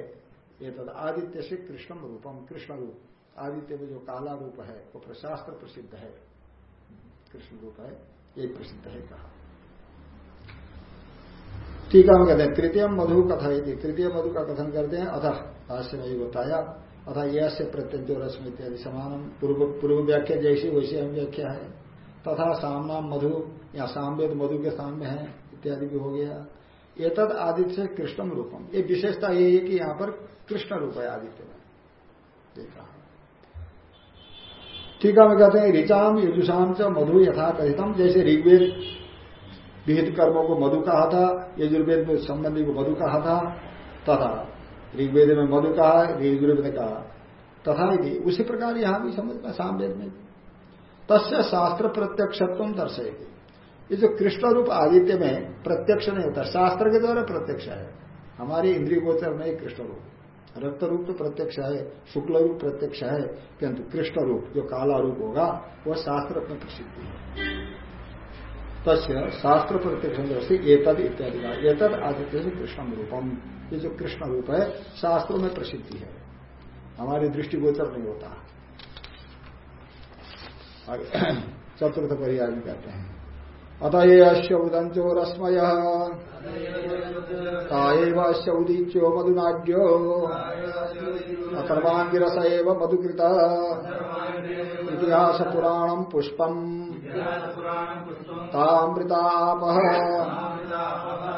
ये तद आदित्य से कृष्णम रूपम, कृष्ण रूप। आदित्य में जो काला रूप है, वो प्रशास्त्र प्रसिद्ध है। कृष्ण रूप है, ये प्रसिद्ध है कहा। है हम कहते हैं, तृतीय मधु कथा यदि तृतीय मधु का कथन करते हैं अथ भाष्य में बताया अथा यह से प्रत्यंतो रश्मि इत्यादि समान। पूर्व पूर्व व्याख्या जैसी, वैसी हम व्याख्या है। तथा सामना मधु, या सामवेद मधु के सामने है, इत्यादि भी हो गया। एतद आदित्य से कृष्णम रूपम। ये विशेषता ये है कि यहाँ पर कृष्ण रूप है आदित्य। में देखा है। मैं कहते हैं ऋचाम यजुषाम च मधु यथा कथितम जैसे ऋग्वेद विहित कर्मों को मधु कहा था, यजुर्वेद में संबंधी को मधु कहा था, तथा ऋग्वेद में मधु कहा यजुर्वेद कहा। तथा ही उसी प्रकार यहाँ भी समझ में, सामवेद में। तस्य शास्त्र प्रत्यक्षत्व दर्शेगी ये जो कृष्ण रूप आदित्य में प्रत्यक्ष नहीं होता, शास्त्र के द्वारा प्रत्यक्ष है। हमारे इंद्रिय गोचर नहीं कृष्ण रूप। रक्त रूप तो प्रत्यक्ष है, शुक्ल रूप प्रत्यक्ष है, किंतु कृष्ण रूप, जो काला रूप होगा, वह शास्त्र में प्रसिद्धि है। तस्य शास्त्र प्रत्यक्ष एतद इत्यादि का एतद आदित्य से कृष्ण रूपम ये जो कृष्ण रूप है, शास्त्रों में प्रसिद्धि है। हमारी दृष्टिगोचर नहीं होता। [clears throat] चतुर्थ पर्याय कहते हैं। अतएश्य उदंचो रश्मय ताएवास्य उदीच्यो मधुनाड्यो। अकर्वांगिरस एव मधुकृता। इतिहास पुराणम पुष्पम। तामृताप।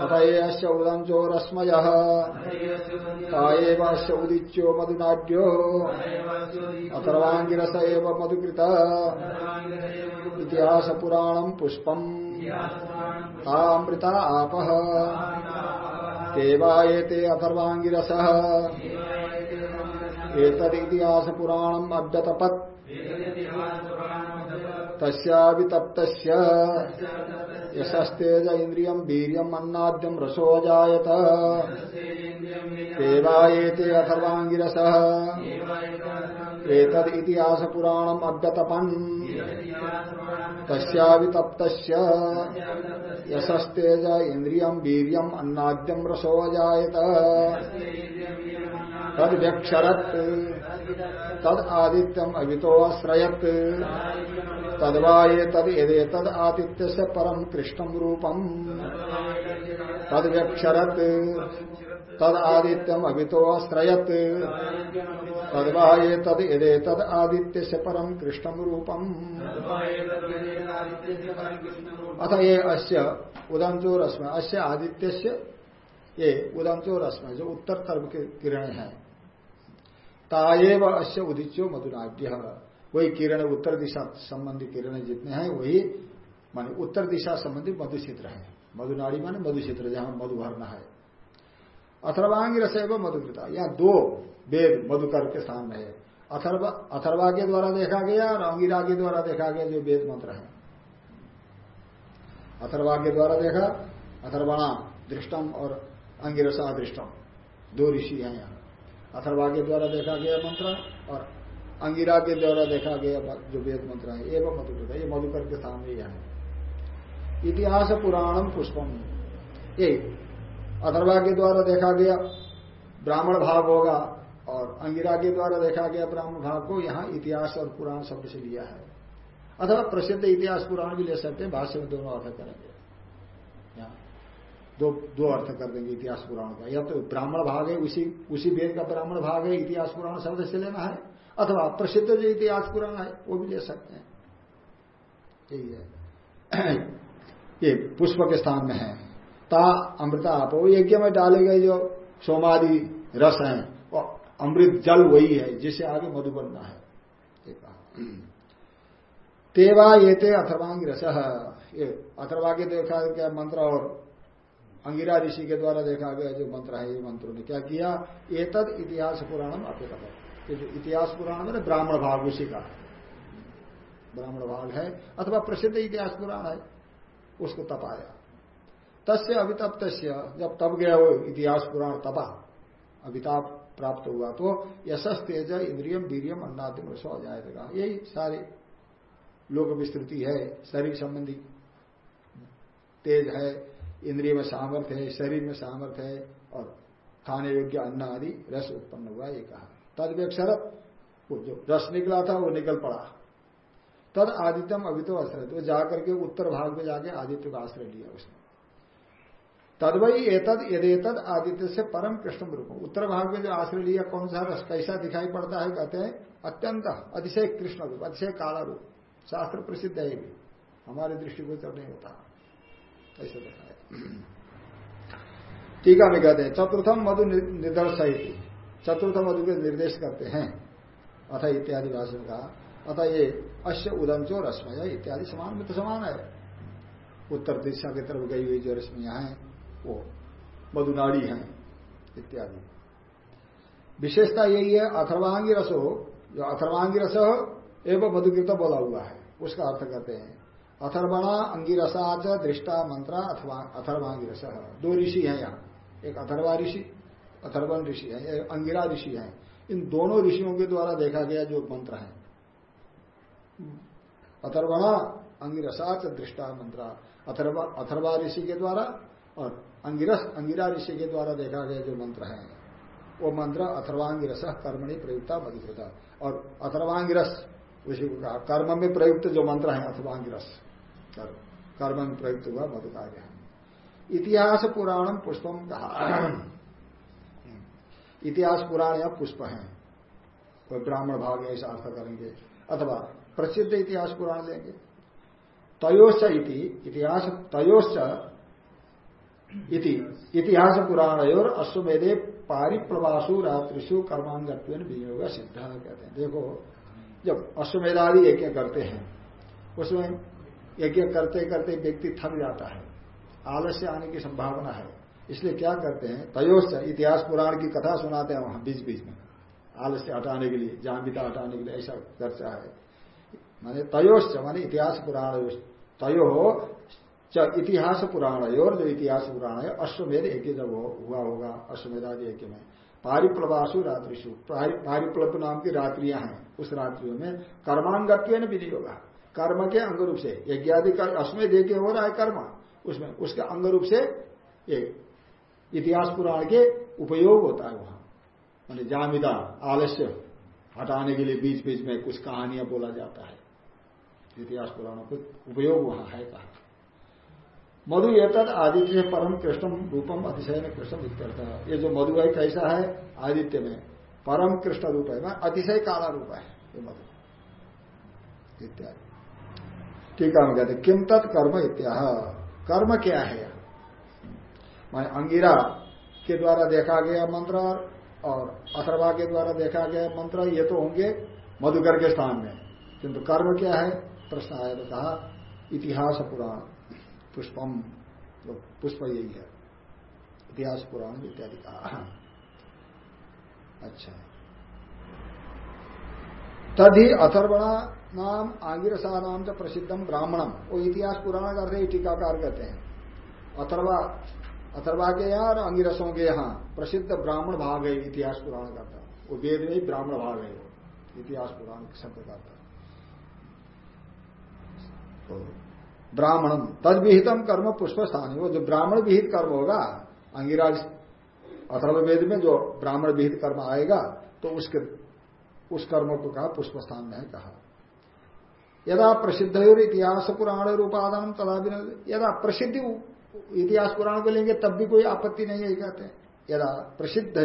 अतएश्य उदंचो रश्मय ताएवास्य उदीच्यो मधुनाड्यो अकर्वांगिरस एव मधुकृता। इतिहास पुराणम पुष्पम। तामृता आप। देवाएते अथर्वांगिरस एतदितिहास पुराणम अभ्यतपत् तस्यावितप्त यशस्तेज इंद्रियम वीरियम अन्नाद्यम रसो अजात देवाएते अथर्वांगिरस एतद पुराणम अभ्यतपन तस्यावितप्त यशस्तेज इंद्रियम वीरियम अन्नाद्यम रसो अजात तद आदित्यम अभितो आश्रयत। तदवाये तद यदे तद आदित्य से परम कृष्णम रूपम। तद व्यक्षरत तद आदित्यम अभितो आश्रयत। तदवाये तद यदे तद आदित्य से परम कृष्णम रूपम। अथ ये अस्य उदंचो रश्म अस्य आदित्य से ये उदंचो रश्म जो उत्तर तरफ़ के किरण है। ताएव अश्य उदिच्यो मधुनाड्य वही किरण, उत्तर दिशा संबंधी किरण जितने हैं, वही माने उत्तर दिशा संबंधी मधुचित्र है। मधुनाड़ी माने मधुचित्र जहाँ मधु भरना है। अथर्वांगी रसेव मधुकृता, यहाँ दो वेद मधुकर के स्थान में है। अथर्वा के द्वारा देखा गया और अंगिरा के द्वारा देखा गया जो वेद मंत्र है। अथर्वा के द्वारा देखा अथर्वणा दृष्टम और अंगिरसा दृष्टम दो ऋषि हैं यहाँ। अथर्वा के द्वारा देखा गया मंत्र और अंगिरा के द्वारा देखा गया जो वेद मंत्र है, एवं मधुकर ये मधुकर के सामने यह है इतिहास पुराणम पुष्पम। ये अथर्वा के द्वारा देखा गया ब्राह्मण भाव होगा और अंगिरा के द्वारा देखा गया ब्राह्मण भाव को यहाँ इतिहास और पुराण शब्द से लिया है। अथवा प्रसिद्ध इतिहास पुराण भी ले सकते हैं, भाष्य में दोनों अर्थ करेंगे। दो दो अर्थ कर देंगे इतिहास पुराण का। या तो ब्राह्मण भाग है, उसी उसी वेद का ब्राह्मण भाग है, इतिहास पुराण शब्द से लेना है, अथवा प्रसिद्ध जो इतिहास पुराण है, वो भी ले सकते हैं। यही है। [clears throat] ये पुष्प के स्थान में है। ता अमृता आप वो यज्ञ में डाले गए जो सोमादि रस है और अमृत जल वही है, जिसे आगे मधु बनना है [clears throat] तेवा ये ते अथर्वांगी रस। ये अथर्वा के देखा, क्या मंत्र और अंगिरा ऋषि के द्वारा देखा गया जो मंत्र है, ये मंत्रों ने क्या किया? एतद इतिहास पुराणम अपेक्षा ये जो इतिहास पुराण में ब्राह्मण भाग उसी का ब्राह्मण भाग है, अथवा प्रसिद्ध इतिहास पुराण है, उसको तपाया। तस्य अभितप्त जब तब गया वो इतिहास पुराण तपा, अभिताप प्राप्त हुआ तो यशस तेज इंद्रियम वीरियम अन्नादिम रसो आ जाएगा यही सारी लोक विस्तृति है, शरीर संबंधी तेज है इंद्रिय में सामर्थ्य है, शरीर में सामर्थ्य है और खाने योग्य अन्न आदि रस उत्पन्न हुआ, ये कहा। तद व्यक्षरत वो जो रस निकला था, वो निकल पड़ा। तद आदित्यम अभी तो आश्रय तो जाकर के उत्तर भाग में जाके आदित्य का आश्रय लिया उसने। तदवई एतद, यदेतद आदित्य से परम कृष्ण रूप। उत्तर भाग में जो आश्रय लिया, कौन सा रस कैसा दिखाई पड़ता है, कहते हैं, अत्यंत अतिशय कृष्ण रूप, अतिशय काला रूप। शास्त्र प्रसिद्ध है भी। हमारे दृष्टिगोचर नहीं होता। ऐसा देखा है टीका में कहते हैं चतुर्थम मधु निर्दर्श चतुर्थ मधु के निर्देश करते हैं। अथ इत्यादि भाषण का। अतः ये अश्य उदंचो रश्मय इत्यादि समान में तो समान है। उत्तर दिशा की तरफ़ गई हुई जो रश्मियाँ हैं, वो मधुनाड़ी हैं, इत्यादि। विशेषता यही है अथर्वांगी रस जो अथर्वांगी रस एवं मधुकृत बोला हुआ है, उसका अर्थ करते हैं। अथर्वणा, अंगिरसा च दृष्टा मंत्रा अथवा अथर्वांगी रस दो ऋषि हैं यहाँ। एक अथर्वा ऋषि, अथर्वन ऋषि है अंगिरा ऋषि है। इन दोनों ऋषियों के द्वारा देखा गया जो मंत्र है। अथर्वणा, अंगिरसा च दृष्टा मंत्रा। अथर्वा अथर्वा ऋषि के द्वारा और अंगिरस, अंगिरा ऋषि के द्वारा देखा गया जो मंत्र है, वो मंत्र अथर्वांगिरस कर्मणि प्रयुक्ता मधुकृता और अथर्वांगिरस उसी को कहा, कर्म में प्रयुक्त जो मंत्र है अथर्वांगिरस कर्म में प्रयुक्त हुआ मधु कार्य है इतिहास पुराणम पुष्पम कहा। इतिहास पुराण या पुष्प है। कोई ब्राह्मण भाग ऐसा अर्थ करेंगे, अथवा प्रसिद्ध इतिहास पुराण लेंगे। तयोश्च इति, इतिहास तयोश्च इति, इतिहास पुराण और अश्वमेधे पारिप्रवासु रात्रिशु कर्मांगत्व विनियोग सिद्ध कहते हैं। देखो जब अश्वमेधादि यज्ञ करते हैं, उसमें यज्ञ करते करते व्यक्ति थक जाता है, आलस्य आने की संभावना है। इसलिए क्या करते हैं, तयोश्च इतिहास पुराण की कथा सुनाते हैं वहाँ बीच बीच में। आलस्य हटाने के लिए जामिता हटाने के लिए ऐसा चर्चा है। माने तयोश्च, माने इतिहास पुराण, तयो इतिहास पुराण और जो इतिहास पुराण है अश्वमेध एक जब हुआ होगा अश्वमेधादि एक में। पारिप्लवासु रात्रिशु पारिप्लव नाम की रात्रियाँ हैं, उस रात्रियों में। कर्मांगत्व विधि होगा कर्म के अंग रूप से, यज्ञादि अश्वमेध एक हो रहा है कर्म, उसमें, उसके अंग रूप से एक इतिहास पुराण के उपयोग होता है वहाँ। मान जामिदा, आलस्य, हटाने के लिए बीच बीच में कुछ कहानियाँ बोला जाता है। इतिहास पुराणों को उपयोग वहाँ है कहा। मधु ये एतद आदित्य परम कृष्ण रूपम अतिशय में कृष्ण इत्यर्थ। ये जो मधु है कैसा है? आदित्य में। परम कृष्ण रूप है। अतिशय काला रूप है ये मधु। इत्यादि। टीका में कहते किम तत् कर्म इत्याह? कर्म क्या है? मैं अंगिरा के द्वारा देखा गया मंत्र और अथर्वा के द्वारा देखा गया मंत्र, ये तो होंगे मधुकर के स्थान में। किंतु कर्म क्या है? प्रश्न आया तो कहा, इतिहास पुराण। पुष्पम तो पुष्प यही है। इतिहास, पुराण इत्यादि कहा। अच्छा। तभी अथर्वणा नाम, आंगिरसा नाम तो प्रसिद्धम ब्राह्मणम वो इतिहास, पुराण करते ही, टीकाकार कहते हैं। अथर्वा अथर्वा के यहाँ और अंगिरसों के यहाँ प्रसिद्ध ब्राह्मण भाग है, इतिहास, पुराण करता वो वेद में ही ब्राह्मण भाग है वो। इतिहास, पुराण शब्द करता ब्राह्मणम। तद विहितम कर्म पुष्प स्थान वो जो ब्राह्मण विहित कर्म होगा, अंगिराज अथर्वेद में जो ब्राह्मण विहित कर्म आएगा तो उसके, उस कर्म को कहा पुष्प स्थान में कहा। यदा प्रसिद्ध इतिहास पुराण रूपादान तदा यदा प्रसिद्धि इतिहास पुराण को लेंगे, तब भी कोई आपत्ति नहीं है कहते हैं। यदा प्रसिद्ध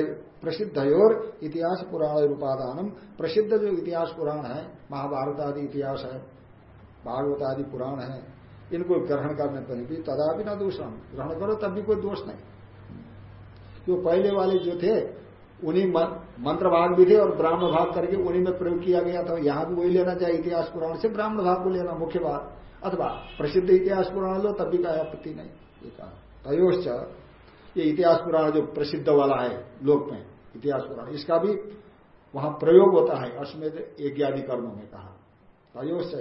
प्रसिद्ध और इतिहास पुराण रूपादान, प्रसिद्ध जो इतिहास पुराण है, महाभारत आदि इतिहास है, भागवत आदि पुराण है इनको ग्रहण करने पर भी तदा भी न दूषण ग्रहण करो, तब भी कोई दोष नहीं। जो पहले वाले जो थे, उन्हीं मंत्र भाग भी थे और ब्राह्मण भाग करके उन्हीं में प्रयोग किया गया था। यहाँ भी वही लेना चाहिए, इतिहास पुराण से ब्राह्मण भाग को लेना मुख्य बात। अथवा प्रसिद्ध इतिहास पुराण लो, तब भी कहा आपत्ति नहीं। ये कहा। तयोश्च, ये इतिहास पुराण जो प्रसिद्ध वाला है लोक में, इतिहास पुराण, इसका भी वहाँ प्रयोग होता है। अश्वेद यज्ञादि कर्मों में कहा। तयोश्च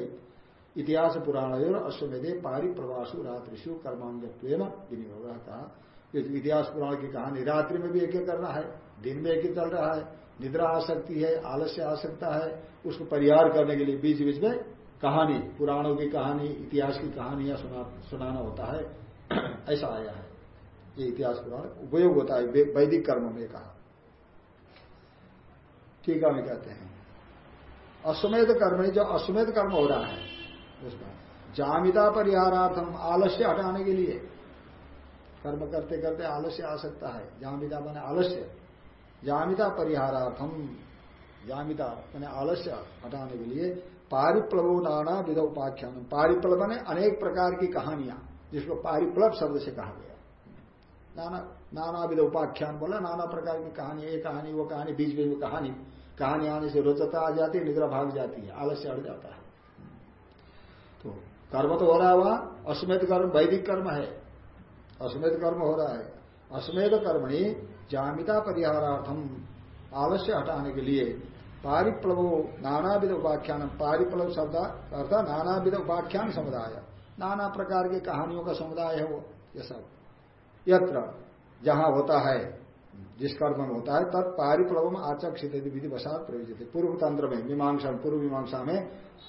इतिहास पुराण अश्वमेधे पारि प्रवासु रात्रिशु कर्मांग विनियोग कहा। इतिहास पुराण की कहानी रात्रि में भी यज्ञ करना है दिन में यज्ञ चल रहा है निद्रा आ सकती है आलस्य आ सकता है उसको परिहार करने के लिए बीच बीच में कहानी पुराणों की कहानी इतिहास की कहानियाँ सुना, सुनाना होता है। [clears throat] ऐसा आया है। ये इतिहास पुराण उपयोग होता है वैदिक कर्म में कहा। ठीक है कहते हैं। अश्वमेध कर्म जो अश्वमेध कर्म हो रहा है उसमें। जामिता परिहारार्थम, आलस्य हटाने के लिए। कर्म करते करते आलस्य आ सकता है। जामिता मैंने आलस्य। जामिता परिहारार्थम। जामिता मैंने आलस्य हटाने के लिए पारिप्लवो नाना विध उपाख्यान। पारिप्लव ने अनेक प्रकार की कहानियाँ, जिसको पारिप्लव शब्द से कहा गया। नाना नाना विध उपाख्यान बोला, नाना प्रकार की कहानी, ये कहानी, वो कहानी, बीच बीच में कहानी। कहानी आने से रोचता आ जाती है, निद्रा भाग जाती है, आलस्य अड़ जाता है। कर्म तो हो रहा है वहाँ अश्वेत कर्म, वैदिक कर्म है। अश्वेत कर्म हो रहा है। अश्वेत कर्मणी जामिता परिहारार्थम आवश्य हटाने के लिए पारिप्लव नानाविध उपाख्यान, पारिप्लव शब्द, अर्थात नानाविध उपाख्यान समुदाय। नाना प्रकार की कहानियों का समुदाय है वो, ये सब। यत्र, जहाँ होता है जिस कर्म में होता है, तब पारिप्लवम आचक्षित विधि वसात प्रयोजित पूर्व तंत्र में मीमांसा पूर्व मीमांसा में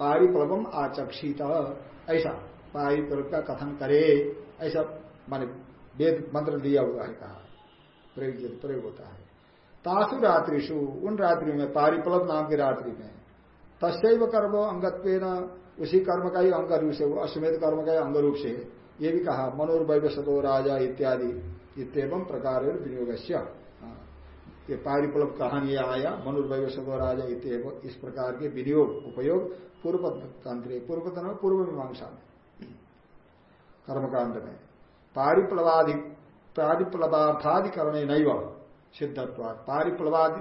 पारिप्लवम आचक्षित। ऐसा पारिप्लव का कथन करे, ऐसा माने वेद मंत्र दिया हुआ है कहा प्रयोग प्रयोग होता है। तासु रात्रिशु उन रात्रि में, पारिप्लव नाम की रात्रि में तस्व कर्म अंगत्व उसी कर्म का ही अंग रूप से अश्वेत कर्म का ही अंग रूप से, ये भी कहा मनोरवैवसतो राजा इत्यादि इतम प्रकार विनियोग ये पारिप्लव कहानी आया मनोरवैवसतो राजा इतव इस प्रकार के विनियोग, उपयोग पूर्व तंत्र पूर्व तंत्र पूर्व मीमांसा में। कर्मकांड में। पारिप्लवादि पारिप्लवार्थाधिकरण नहीं सिद्धत्व पारिप्लवादि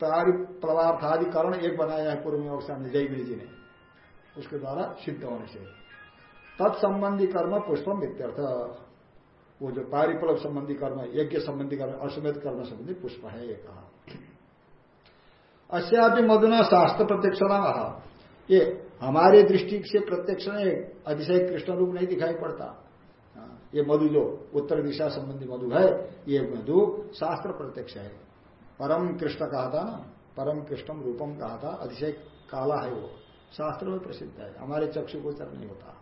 पारिप्लवार्थाधिकरण एक बनाया है पूर्व मीमांसा में जयगिरी जी ने। उसके द्वारा सिद्ध होने से। तत्संबंधी कर्म पुष्पम इत्यर्थ। वो जो पारिप्लव संबंधी कर्म यज्ञ संबंधी कर्म अश्वमेध कर्म संबंधी पुष्प है ये कहा। अश्यापि मधुना शास्त्र प्रत्यक्षणा ये हमारे दृष्टि से प्रत्यक्ष अतिशय कृष्ण रूप नहीं दिखाई पड़ता। हाँ, ये मधु जो उत्तर दिशा संबंधी मधु है ये मधु शास्त्र प्रत्यक्ष है। परम कृष्ण कहा था ना परम कृष्णम रूपम कहा था अतिशय काला है वो। शास्त्र में प्रसिद्ध है हमारे चक्षु गोचर नहीं होता।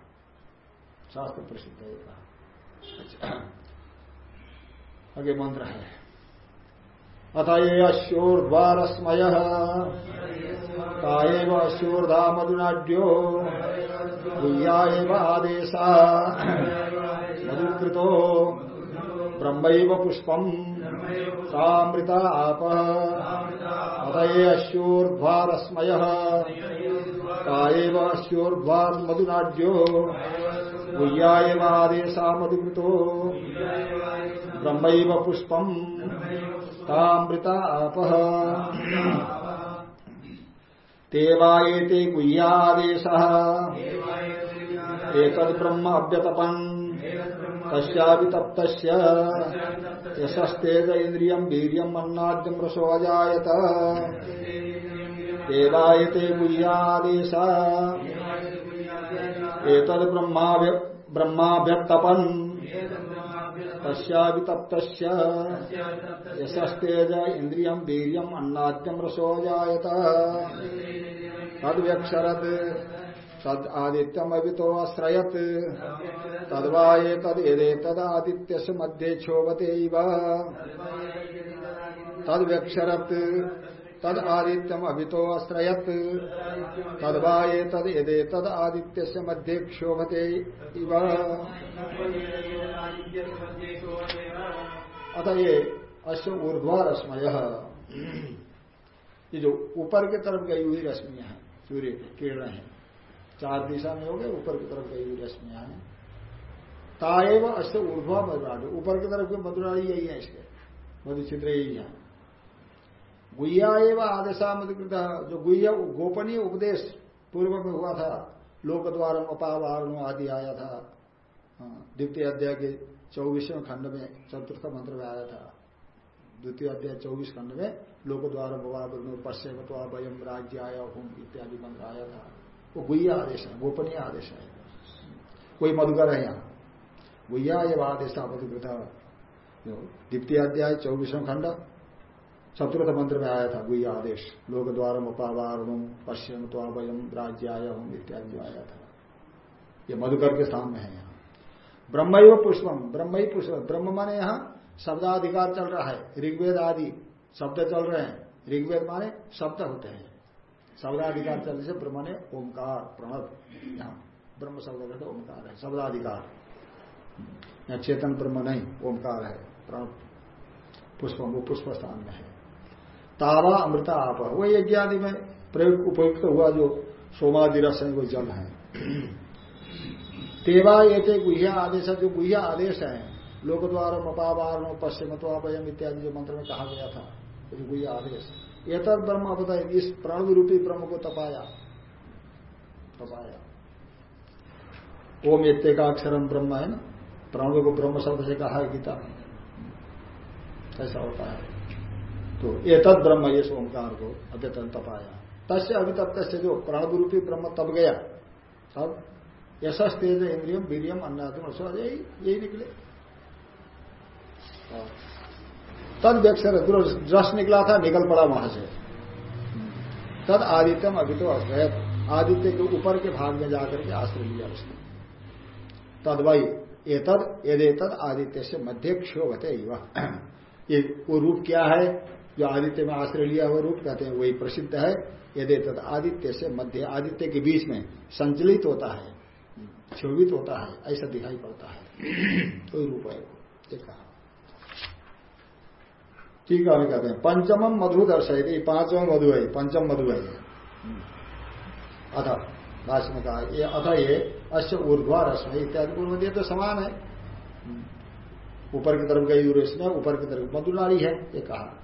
शास्त्र प्रसिद्ध है कहा। अच्छा। आगे मंत्र है। अथ ये अश्योर्द्वारस्मय ताएव मधुनाड्यो भूया आदेशा। मधुकृतो। ब्रह्म पुष्पम। सामृता आप। अथ ये अश्योर्ध्वारस्मय ताएव अश्योर्ध्वार मधुनाड्यो आदेशा मधुकृतो ब्रह्म पुष्पम तामृता आप तेवाएते गुह्यादेश एक ब्रह्म अव्यतपन। तस्यावितप्त यशस्तेज इंद्रिय वीरियम, अन्नाद्यम, रसो अजात देवायते गुह्यादेश ब्रह्माभ्यतपन तस्यावितप्त यशस्तेज इंद्रियम वीरियम अन्नाद्यम रसो जायत। तद्व्यक्षरत। तद आदित्यम अभितो अश्रयत तद्वाये तदेदे तदादित्य से मध्य क्षोभते तद्व्यक्षरत। तद आदित्यम अभितो अश्रयत तदवा ये तद यदे तद आदित्य से मध्य क्षोभते इव। अतः ये अश्व ऊर्ध्वा रश्मय। ये जो ऊपर की तरफ़ गई हुई रश्मियाँ हैं, सूर्य की किरण है, चार दिशा में हो गए, ऊपर की तरफ़ गई हुई रश्मियाँ हैं। ताएव अश्व ऊर्ध्वा मधुराड़ी ऊपर की तरफ़ की मधुराड़ी यही है इसके, मधुचित्र यही है। गुया एवं आदेशा मधुकृत जो गुया गोपनीय उपदेश पूर्व में हुआ था लोक द्वारा अपावारण आदि आया था। हाँ, द्वितीय अध्याय के चौबीसवें खंड में चतुर्थ मंत्र में आया था। द्वितीय अध्याय चौबीस खंड में लोक द्वारा भवावरण पश्चिम तो राज्य आया होम इत्यादि मंत्र आया था। वो गुया आदेश है गोपनीय आदेश है। कोई मधुकर है यहाँ? गुया एवं आदेशा मधुकृत द्वितीय अध्याय चौबीसवें खंड चतुर्थ मंत्र में आया था गुई आदेश। लोक द्वार उपावारणु पश्चिम तो अवयम राज्य आया हूँ इत्यादि आया था। ये मधुकर के स्थान में है यहाँ। ब्रह्म पुष्पम ब्रह्म ही पुष्प, ब्रह्म माने यहाँ शब्दाधिकार चल रहा है, ऋग्वेद आदि शब्द चल रहे हैं। ऋग्वेद माने शब्द होते हैं। शब्दाधिकार चलने से ब्रह्म ने ओंकार, प्रणव, यहाँ ब्रह्म शब्द कहते ओंकार है, शब्दाधिकार। यहाँ चेतन ब्रह्म नहीं, ओंकार है, प्रणव। पुष्प, वो पुष्प स्थान में है। तावा अमृता आप। वो यज्ञ आदि में प्रयोग उपयुक्त हुआ जो सोमादि है वो जल है। [clears throat] तेवा ये थे गुहिया आदेश जो गुहिया आदेश है लोक द्वारा मपावारण पश्चिमत्वापयम इत्यादि जो मंत्र में कहा गया था जो गुहिया आदेश। ये तब ब्रह्म बताए इस प्रणव रूपी ब्रह्म को तपाया। तपाया। ओम इत्ते का अक्षरम ब्रह्म है ना? प्रणव को ब्रह्म शब्द से कहा है गीता ऐसा होता है। तो ये तद ब्रह्म ये ओंकार को अद्यतन तपाया। तस्य अभी तब तस्य जो प्रणव रूपी ब्रह्म तब गया, तब यशस तेज इंद्रियम वीरियम अन्नातम यही यही निकले। तद व्यक्षर रस निकला था, निकल पड़ा वहाँ से। तद आदित्यम अभी तो अद्वैत आदित्य के ऊपर के भाग में जाकर के आश्रय लिया उसने। तद वही, एतद एदेतद आदित्य से मध्य क्षोभते ये वो रूप क्या है? जो आदित्य में आश्रय लिया हुआ रूप कहते हैं, वही प्रसिद्ध है। यदि तद आदित्य से मध्य, आदित्य के बीच में संचलित होता है, क्षोभित होता है, ऐसा दिखाई पड़ता है। कोई रूप है। कहा ठीक है कहते हैं पंचमम मधु दर्शय पांचवा मधु है, पंचम मधु है। अथ, भाष्य में कहा, ये अथ ये अश्व ऊर्ध्वा रस इत्यादि पूर्व तो समान है। ऊपर की तरफ़ गई में, ऊपर की तरफ़ मधुनाड़ी है, ये कहा।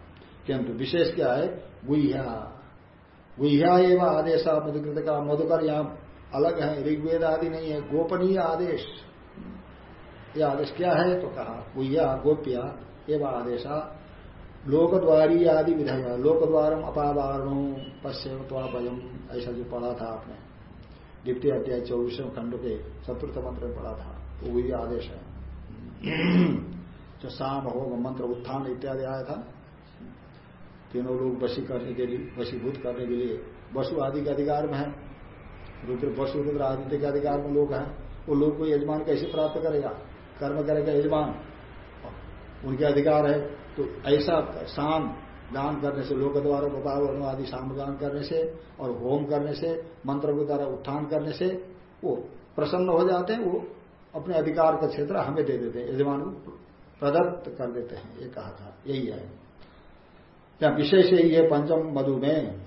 किंतु विशेष क्या है? गुह्या गुह्या एवं आदेश मधुकृत का मधुकर यहाँ अलग है, ऋग्वेद आदि नहीं है, गोपनीय आदेश। ये आदेश क्या है? तो कहा गुह्या गोप्या, एवं आदेशा। लोकद्वारी आदि विधय लोक द्वारम अपावारणो पश्चिम त्वापयम ऐसा जो पढ़ा था आपने। द्वितीय अध्याय, चौबीसवें खंड के चतुर्थ मंत्र में पढ़ा था वो वही आदेश है। जो शाम हो मंत्र, उत्थान इत्यादि आया था तीनों लोग बसी करने के लिए वशीभूत करने के लिए वसु आदि के अधिकार में है। रुद्र वसु रुद्र आदित्य के अधिकार में लोग हैं। वो लोग को यजमान कैसे प्राप्त करेगा? कर्म करेगा यजमान। उनके अधिकार है तो ऐसा शाम दान करने से लोक द्वारा गोपाल वर्ण आदि शाम दान करने से और होम करने से मंत्र के द्वारा उत्थान करने से, वो प्रसन्न हो जाते हैं, वो अपने अधिकार का क्षेत्र हमें दे देते हैं। यजमान को प्रदत्त कर देते हैं, ये कहा था। यही है। क्या विशेष है पंचम मधु में,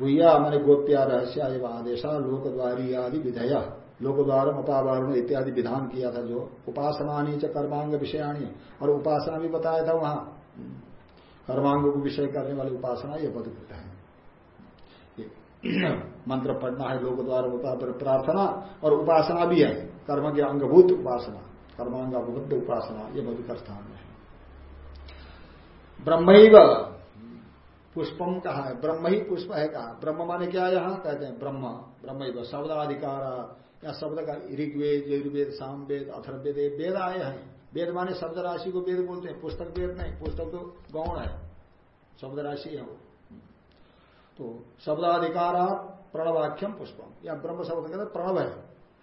भूया मैंने गोप्या, रहस्य एवं आदेशा लोकद्वारी आदि विधेय लोकद्वार उपावरण इत्यादि विधान किया था जो उपासनानी च कर्मांग विषयाणी, और उपासना भी बताया था वहाँ। कर्मांग को विषय करने वाली उपासना ये बदकृत है। [clears throat] मंत्र पढ़ना है लोक द्वारा प्रार्थना, और उपासना भी है। कर्म के अंगभूत उपासना कर्मांगा उपासना, ये मधुकर स्थान में है। ब्रह्म पुष्पम कहा है, ब्रह्म ही पुष्प है कहा ब्रह्म माने क्या यहाँ? कहते हैं ब्रह्म ब्रह्म शब्दाधिकार, या शब्द का ऋग्वेद, यजुर्वेद, सामवेद अथर्वेद वेद आए हैं। वेद माने शब्द राशि को वेद बोलते हैं, पुस्तक वेद नहीं, पुस्तक तो गौण है। शब्द राशि है वो। तो शब्दाधिकार प्रणवाख्यम पुष्पम या ब्रह्म शब्द कहते प्रणव है,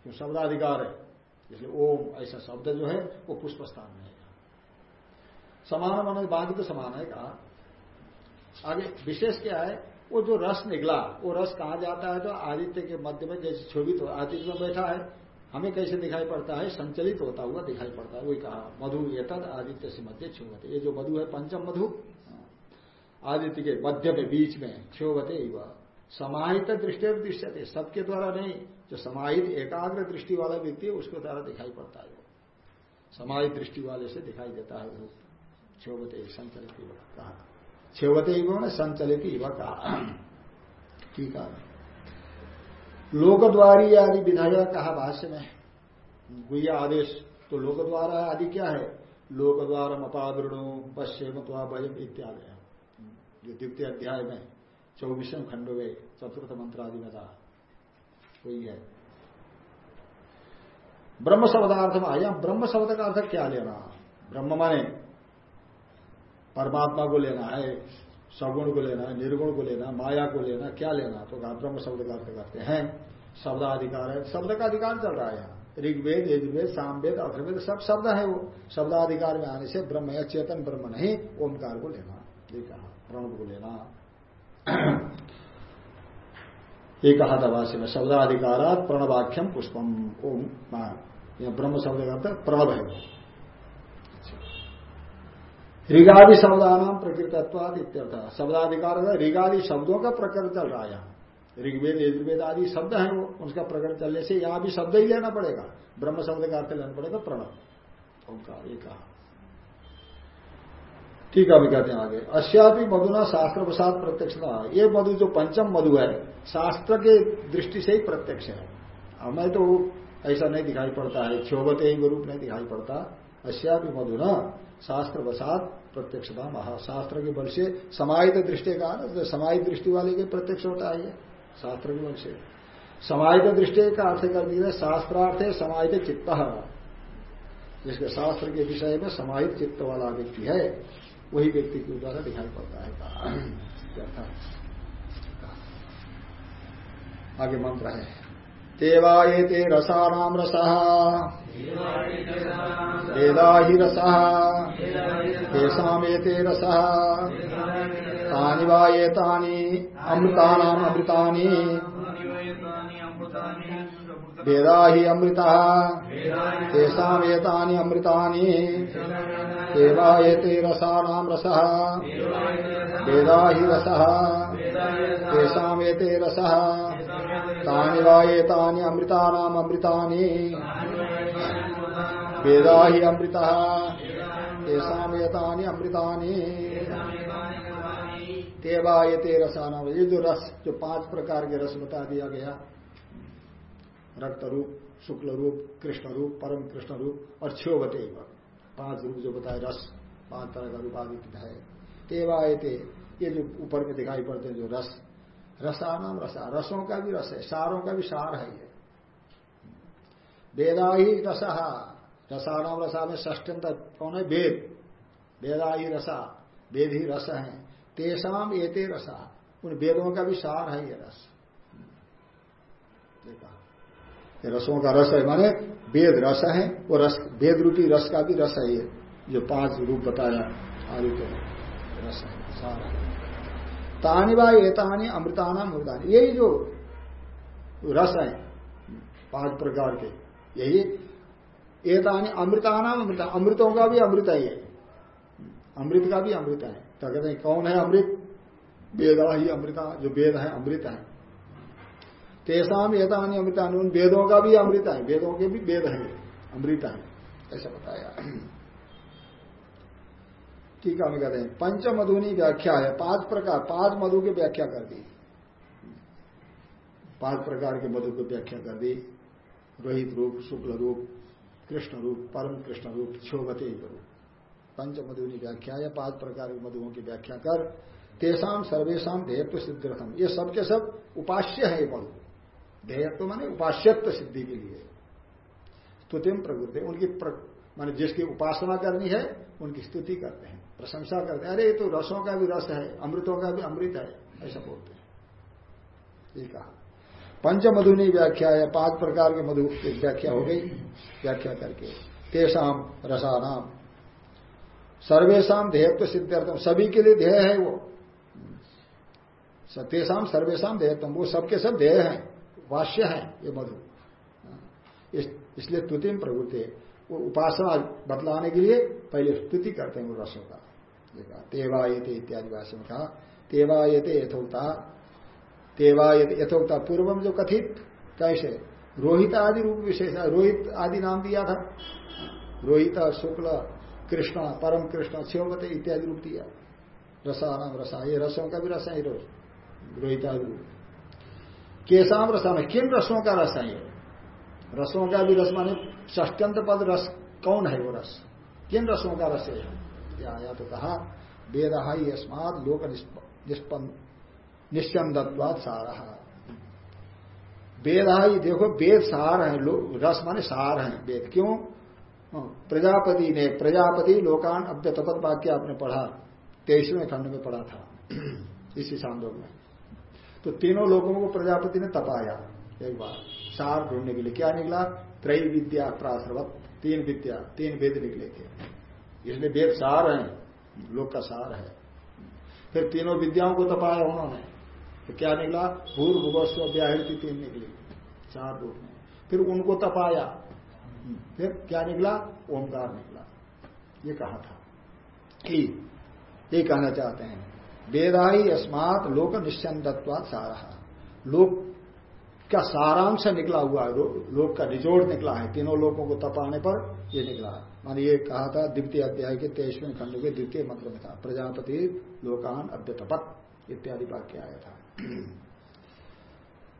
जो शब्दाधिकार है। इसलिए ओम, ऐसा शब्द जो है, वो पुष्प स्थान में है। समान मन बाकी तो समान है कहा। आगे विशेष क्या है, वो जो रस निकला, वो रस कहा जाता है तो आदित्य के मध्य में जैसे क्षोभित आदित्य में बैठा है, हमें कैसे दिखाई पड़ता है, संचलित होता हुआ दिखाई पड़ता है, वही कहा, मधु ये तद आदित्य से मध्य क्षोभते, ये जो मधु है पंचम मधु, आदित्य के मध्य में, बीच में, क्षोभते वह, समाहित दृष्टि दृश्य थे सबके द्वारा नहीं, जो समाहित एकाग्र दृष्टि वाला व्यक्ति है, उसके द्वारा दिखाई पड़ता है समाहित दृष्टि वाले से दिखाई देता है वो, क्षोभते, संचलित कहा छेवते ही वो संचलित युवा कहा ठीक है। लोकद्वारी आदि विधायक कहा भाष्य में गुया आदेश तो लोक द्वारा आदि क्या है? लोक द्वार अपावृणु पश्चिम भयम इत्यादि जो द्वितीय अध्याय में, चौबीसवें खंड में चतुर्थ मंत्र आदि में था। वही है। ब्रह्म शब्दार्थ में आया। ब्रह्म शब्द का अर्थ क्या लेना? ब्रह्म माने परमात्मा को लेना है, सगुण को लेना है, निर्गुण को लेना माया को लेना क्या लेना तो ब्रह्म शब्द का अर्थ करते हैं। शब्दाधिकार है। शब्द का अधिकार चल रहा है यहाँ। ऋग्वेद, यजुर्वेद, सामवेद अथर्वेद सब शब्द है वो। शब्दाधिकार में आने से ब्रह्म या चेतन ब्रह्म नहीं, ओंकार को लेना। ये कहा। प्रणव को लेना। ये कहा था भाष्य में शब्दाधिकारात प्रणवाख्यम पुष्पम। ओम। ब्रह्म शब्द का अर्थ प्रणव है ऋगादि शब्दानाम प्रकृतत्वाद इत्यर्थ। शब्दाधिकार ऋगादि शब्दों का प्रकरण चल रहा है यहाँ। ऋग्वेद, यजुर्वेद आदि शब्द है वो, उसका प्रकरण चलने से यहाँ भी शब्द ही लेना पड़ेगा। ब्रह्म शब्द का अर्थ लेना पड़ेगा, प्रणव। ओंकार, ये कहा। ठीक है, अभी कहते हैं आगे। अश्यापी मधुना शास्त्र प्रसाद प्रत्यक्षता। ये मधु जो पंचम मधु है, शास्त्र के दृष्टि से ही प्रत्यक्ष है। हमें तो ऐसा नहीं दिखाई पड़ता है, क्षोभते ही रूप नहीं दिखाई पड़ता। अश्यापी मधुना शास्त्र वसात प्रत्यक्षता महाशास्त्र के बल से समाहित दृष्टि का तो समाहित दृष्टि वाले के प्रत्यक्ष होता है शास्त्र के बल से। समाहित दृष्टि का अर्थ कर दिया शास्त्रार्थ है समाहित चित्त। जिसके शास्त्र के विषय में समाहित चित्त वाला व्यक्ति है, वही व्यक्ति के द्वारा दिखाई पड़ता है। आगे मंत्र है। तेवाये ते रसानाम रसा। वेदा ही रसा। तेषाते रसा। तानि अमृतानाम अमृतानि। वेदा ही अमृता। तेषामेतानि अमृतानि। देवा एते रसः। वेदा ही रसः। तेषामेते रसः। तानि वा एतानि अमृतानि। वेदा ही अमृता। तेषामेतानि अमृतानि। तेवा ते रसाना। ये जो रस, जो पाँच प्रकार के रस बता दिया गया रक्त रूप शुक्ल रूप कृष्ण रूप परम कृष्ण रूप और क्षोभते पाँच रूप जो बताए, रस, पाँच तरह का रूप आदि है तेवा ये ये जो ऊपर में दिखाई पड़ते हैं, जो रस रसानाम रसा, रसों का भी रस है, सारों का भी सार है ये। वेदा ही रसा, रसानाम रसा में ष्टम कौन है? वेद। वेदा ही रसा, वेद ही रस है। तेसाम एते रसा, उन वेदों का भी सार है ये रस। देखा ये रसों का रस है, माने वेद रस है, वो रस, वेद रूपी रस का भी रस है ये, जो पाँच रूप बताया, आदित्य रस है, सार है। तानी वा एतानी अमृताना अमृतानी यही जो रस है, पाँच प्रकार के, यही एतानी अमृताना अमृत अमृतों का भी अमृत है ये। अमृत का भी अमृत है। तो कहते हैं, कौन है अमृत? वेदा ही अमृता, जो वेद है, अमृत है। तेसाम एतानी अमृतान, उन वेदों का भी अमृत है। वेदों के भी वेद है, अमृत है। ऐसा बताया। टीका में कहते हैं पंच मधुनी व्याख्या है पाँच प्रकार पाँच मधु की व्याख्या कर दी। पाँच प्रकार के मधु की व्याख्या कर दी। रोहित रूप शुक्ल रूप कृष्ण रूप परम कृष्ण रूप क्षोभते रूप। पंच मधुनी व्याख्या या पाँच प्रकार के मधुओं की व्याख्या कर तेसाम सर्वेशम ध्येयत्व सिद्धिर्थम ये सबके सब उपास्य है ये मधु। ध्येयत्व माने उपास्यत्व सिद्धि के लिए। स्तुतिम प्रवृत्ति उनकी प्र, माने जिसकी उपासना करनी है उनकी स्तुति करते हैं। प्रशंसा करते अरे ये तो रसों का भी रस है अमृतों का भी अमृत है ऐसा बोलते हैं। ये कहा। पंच मधुनी व्याख्या है पाँच प्रकार के मधु व्याख्या हो गई व्याख्या करके। तेषाम रसानाम सर्वेशम ध्येयत्व सिद्धार्थम सभी के लिए ध्येय है वो। सत्यशाम सर्वेशम देहत्म वो सबके सब देह है। वाष्य है ये मधु। इस, इसलिए स्तुति में प्रवृत्ति वो उपासना बतलाने के लिए पहले स्तुति करते हैं वो रसों का। तेवायते इत्यादि भाषा में कहा, तेवायते यथोक्ता तेवायते यथोक्ता पूर्व में जो कथित, कैसे? रोहित आदि रूप विशेष, रोहित आदि नाम दिया था। रोहित, शुक्ल, कृष्ण, परम कृष्ण शिवमते इत्यादि रूप दिया। रसा नाम रसा, ये रसों का भी रस है रोहित आदि रूप। रसा में किन रसों का रस है ये? रसों का भी रस माने ष्टंत पद रस कौन है वो रस? किन रसों का रस है आया तो कहा वेद ही अस्मात लोक निश्चंदत्वाद सारा। वेद ही देखो वेद सार है रस माने सार है वेद। क्यों? हाँ, प्रजापति ने प्रजापति लोकान अव्य तपत वाक्य आपने पढ़ा तेईसवें खंड में पढ़ा था [clears throat] इसी सांदोग में। तो तीनों लोगों को प्रजापति ने तपाया एक बार। सार ढूँढने के लिए क्या निकला? त्रय विद्या प्राश्रवत तीन विद्या तीन वेद निकले थे। इसलिए वेद सार है, लोक का सार है। फिर तीनों विद्याओं को तपाया उन्होंने। तो क्या निकला? भूर भूगस्व व्याहृति तीन निकली। चार रूप में। फिर उनको तपाया। फिर क्या निकला? ओंकार निकला। ये कहा था। कि ये कहना चाहते हैं, वेदाई अस्मात लोक निश्चंदत्वाद सारा। लोक का सारांश निकला हुआ है लोक का निचोड़ निकला है। तीनों लोगों को तपाने पर ये निकला मान ये कहा था, द्वितीय अध्याय के तेईसवें खंड के द्वितीय मंत्र में था। प्रजापति लोकान अभ्यतपत इत्यादि वाक्य आया था।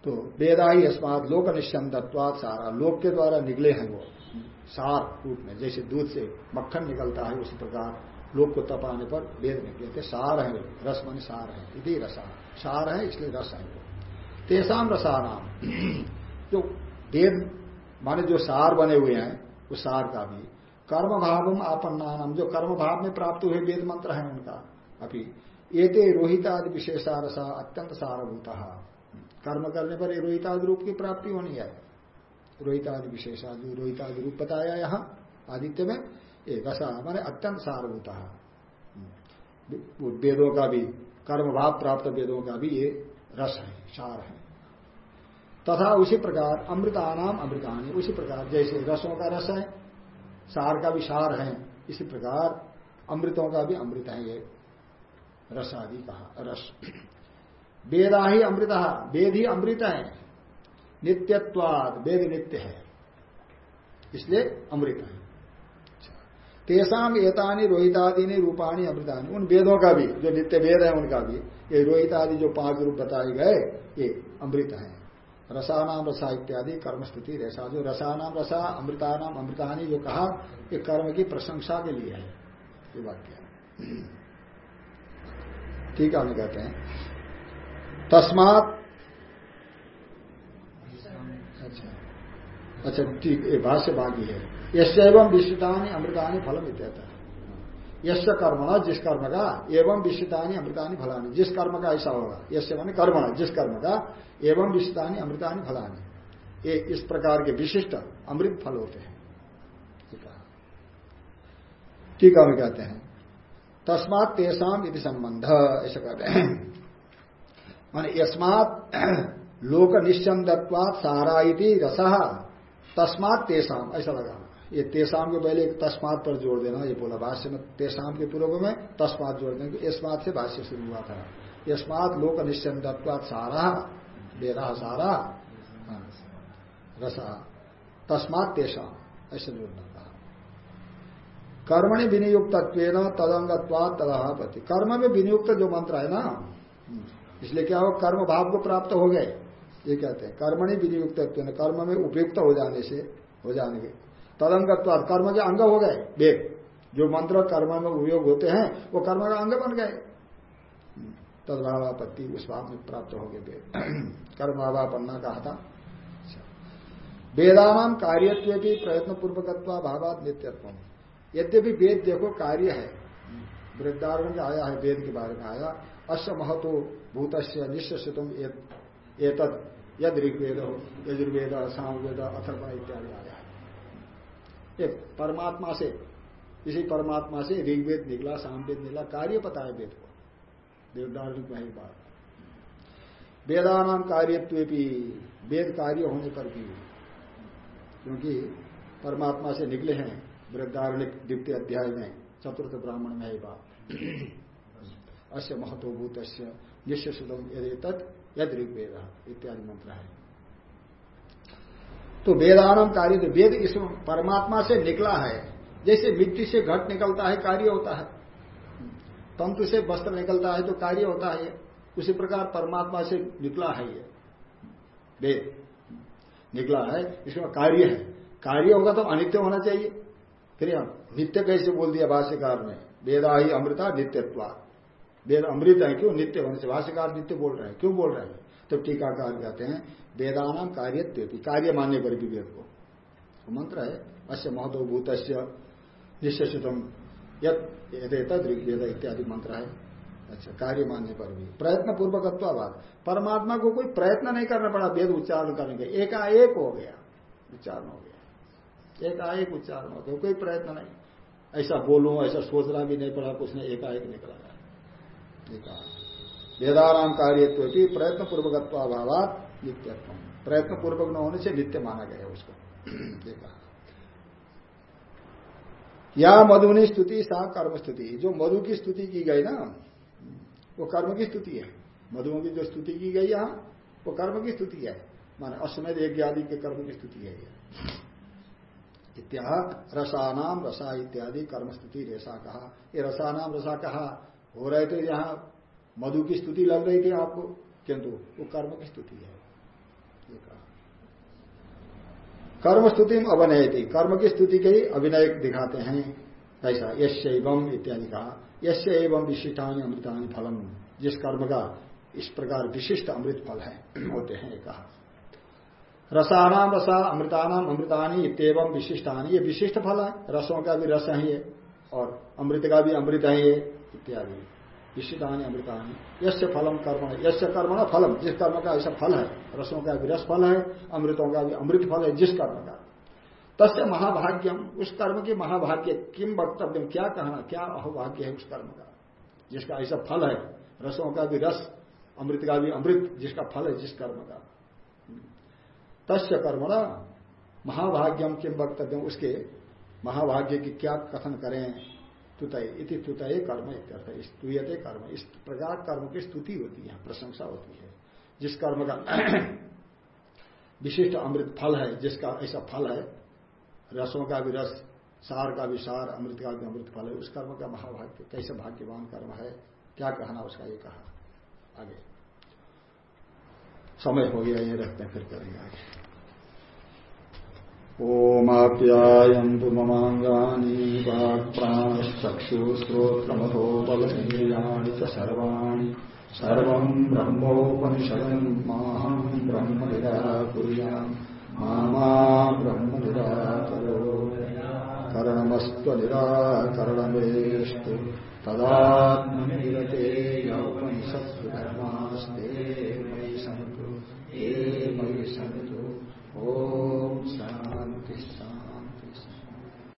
तो वेदा ही अस्मात लोक निश्चंदत्वाद सारा। लोक के द्वारा निकले हैं वो। सार रूप में, जैसे दूध से मक्खन निकलता है, उसी प्रकार लोक को तपाने पर वेद निकले थे सार है रस मन सार है। यदि रसा। सार है, इसलिए रस है वो। तेसाम रसानाम। जो [clears throat] वेद माने जो सार बने हुए हैं, उस सार का भी कर्म भाव आपन्नाम जो कर्म भाव में प्राप्त हुए वेद मंत्र है उनका। अभी एते रोहितादि विशेषारसा अत्यंत सारभूत। कर्म करने पर रोहितादि रूप की प्राप्ति होनी है। रोहितादि विशेषादि, रोहितादि रूप बताया यहाँ, आदित्य में, एक रसा मैंने अत्यंत सारभूत। वेदों का भी कर्म भाव प्राप्त वेदों का भी ये रस है, सार है। तथा उसी प्रकार अमृता अमृतानाम अमृतानी, उसी प्रकार जैसे रसों का रस है सार का भी सार है। इसी प्रकार अमृतों का भी अमृत है ये। रस आदि कहा, रस। [clears throat] वेदा ही अमृत वेद ही अमृत है। नित्यत्वाद, वेद नित्य है। इसलिए अमृत है। तेसाम एतानी रोहितादि रूपाणी अमृतानी। उन वेदों का भी, जो नित्य वेद है उनका भी, ये रोहितादि जो पाँच रूप बताए गए, ये अमृत है। रसानाम रसा इत्यादि कर्म स्थिति रसा जो रसानाम रसा अमृतानाम अमृतानी जो कहा, ये कर्म की प्रशंसा के लिए है। ये वाक्य ठीक है हम कहते हैं। तस्मात अच्छा अच्छा ठीक, ये भाष्य बाकी है। यश एवं विश्वितानी अमृतानी फलम इत्यता यश कर्म जिस कर्म का एवं विश्वितानी अमृतानी फलानी। जिस कर्म का ऐसा होगा। यश मानी कर्म जिस कर्म का एवं विशिष्टानी अमृतानी फलानी। ये इस प्रकार के विशिष्ट अमृत फल होते हैं। टीका में कहते हैं। तस्मात तेसाम यदि संबंध, ऐसा कहते हैं। माने यस्मात [clears throat] लोक निश्चंदत्वात सारा इति रस, तस्मात तेसाम ऐसा लगाना ये तेसाम के पहले एक तस्मात पर जोड़ देना, ये बोला भाष्य में, तेसाम के पूर्व में तस्मात जोड़ देंगे यस्मात से भाष्य शुरू हुआ था। यस्मात लोक निश्चंदत्वात सारा, वेदा सारा रसा, तस्मात तेषा ऐसे जोड़ना कहा कर्मणि विनियुक्त तदंगत्वाद तदापति कर्म में विनियुक्त जो मंत्र है ना, इसलिए क्या हो कर्म भाव को प्राप्त हो गए। ये कहते हैं, कर्मणि विनियुक्त कर्म में उपयुक्त हो जाने से, हो जाने तदंगत्वाद कर्म के अंग हो गए। वेद जो मंत्र कर्म में उपयोग होते हैं, वो कर्म का अंग बन गए। तदभावापत्ति उस भाव में प्राप्त हो गए वेद [clears throat] कर्मावापन्ना कहा था। वेदानाम कार्यत्व भी प्रयत्न पूर्वक भावात नित्यत्व यद्यपि वेद देखो कार्य है। वृद्धारण में आया है, वेद के बारे में आया। अश्व महतो भूत निश्चित एतद यद ऋग्वेद हो यजुर्वेद, सामवेद अथर्व इत्यादि आया एक परमात्मा से, इसी परमात्मा से ऋग्वेद निकला, सामवेद निकला, कार्य पता है वेद को। देवदार्मिक में बात। वेदानाम कार्यत्व भी वेद कार्य होने पर भी, क्योंकि परमात्मा से निकले हैं, वृद्धारणिक द्वितीय अध्याय में, चतुर्थ ब्राह्मण में ही बात। अश्य महत्वभूत सुदम यदि तत् यद ऋग्वेद इत्यादि मंत्र है। तो वेदानम कार्य तो वेद इस परमात्मा से निकला है, जैसे मिट्टी से घट निकलता है, कार्य होता है। तंतु से वस्त्र निकलता है तो कार्य होता है। उसी प्रकार परमात्मा से निकला है ये। वेद निकला है, इसमें कार्य है। कार्य होगा तो अनित्य होना चाहिए। फिर हम नित्य कैसे बोल दिया भाष्यकार ने? वेदा ही अमृता नित्यत्वा। वेद अमृत है, क्यों? नित्य होने से भाष्यकार नित्य बोल रहे हैं। क्यों बोल रहे हैं? तो टीकाकार कहते हैं वेदानाम कार्य कार्य मानने पर वेद को तो मंत्र है अश्य महदोभूत निश्चितम यद ऋग्वेद इत्यादि मंत्र है। अच्छा कार्य मानने पर भी प्रयत्न पूर्वकत्वाद परमात्मा को कोई प्रयत्न नहीं करना पड़ा, वेद उच्चारण करने के। एकाएक हो गया, उच्चारण हो गया। एकाएक उच्चारण हो गया, कोई प्रयत्न नहीं। ऐसा बोलूँ, ऐसा सोचना भी नहीं पड़ा, कुछ ने एकाएक निकला। वेदाराम कार्य प्रयत्न पूर्वकत्वाभावात नित्यत्व प्रयत्न पूर्वक न होने से नित्य माना गया है उसको। या मधुनी स्तुति सा कर्म स्तुति। जो मधु की स्तुति की गई ना, वो कर्म की स्तुति है। मधुओं की जो स्तुति की गई यहाँ, वो कर्म की स्तुति है। माने अश्वमेध एक आदि के कर्म की स्तुति है ये। इत्याद रसानाम रसा इत्यादि कर्म स्तुति रेसा कहा। ये रसानाम रसा कहा। हो रहे थे यहाँ मधु की स्तुति लग रही थी आपको? किंतु वो कर्म की स्तुति है। कर्म स्तुति अभिनय थी कर्म की स्तुति के ही अभिनय दिखाते हैं। ऐसा यश एवं इत्यादि कहा। यश एवं विशिष्टानी अमृतानी फलम। जिस कर्म का, इस प्रकार विशिष्ट अमृत फल है, होते हैं कहा। रसानाम रसा अमृतानाम अमृतानी इतम विशिष्टानी। ये विशिष्ट फल है। रसों का भी रस है ये, और अमृत का भी अमृत है ये, इत्यादि। विशिष्टानी अमृतानी। यश फलम कर्म यश कर्म ना फलम, जिस कर्म का ऐसा फल है, रसों का भी रस फल है, अमृतों का भी अमृत फल है, जिस कर्म का। तस्य महाभाग्यम, उस कर्म की महाभाग्य किम वक्तव्य क्या कहना, क्या अहोभाग्य है उस कर्म का? जिसका ऐसा फल है, रसों का भी रस, अमृत का भी अमृत, जिसका फल है, जिस कर्म का। तस्य कर्म ना महाभाग्यम किम वक्तव्य उसके महाभाग्य की क्या कथन करें? तुतय इति तुतय कर्म इत्यर्थ। स्तूयते कर्म। इस प्रकार कर्म की स्तुति होती है, प्रशंसा होती है। जिस कर्म का [clears throat] विशिष्ट अमृत फल है, जिसका ऐसा फल है, रसों का भी रस, सार का भी सार, अमृत का भी अमृत फल है, उस कर्म का महाभाग्य, कैसे भाग्यवान कर्म है, क्या कहना उसका, ये कहा। आगे। समय हो गया, ये रखते हैं, फिर करेंगे आगे। ओमाप्यायन्तु ममाङ्गानि वाक्प्राणश्चक्षुस्रोत्रमथोपलन्द्रियाणि च सर्वाणि। सर्वम् ब्रह्मोपनिषदम् ब्रह्म निराकुर्याम् मा ब्रह्म निराकरो करणमस्त्व निराकरणमेस्तु तदात्मनिरते यौपनिषत्सु मयि सन्तु। मयि सन्तु। ओ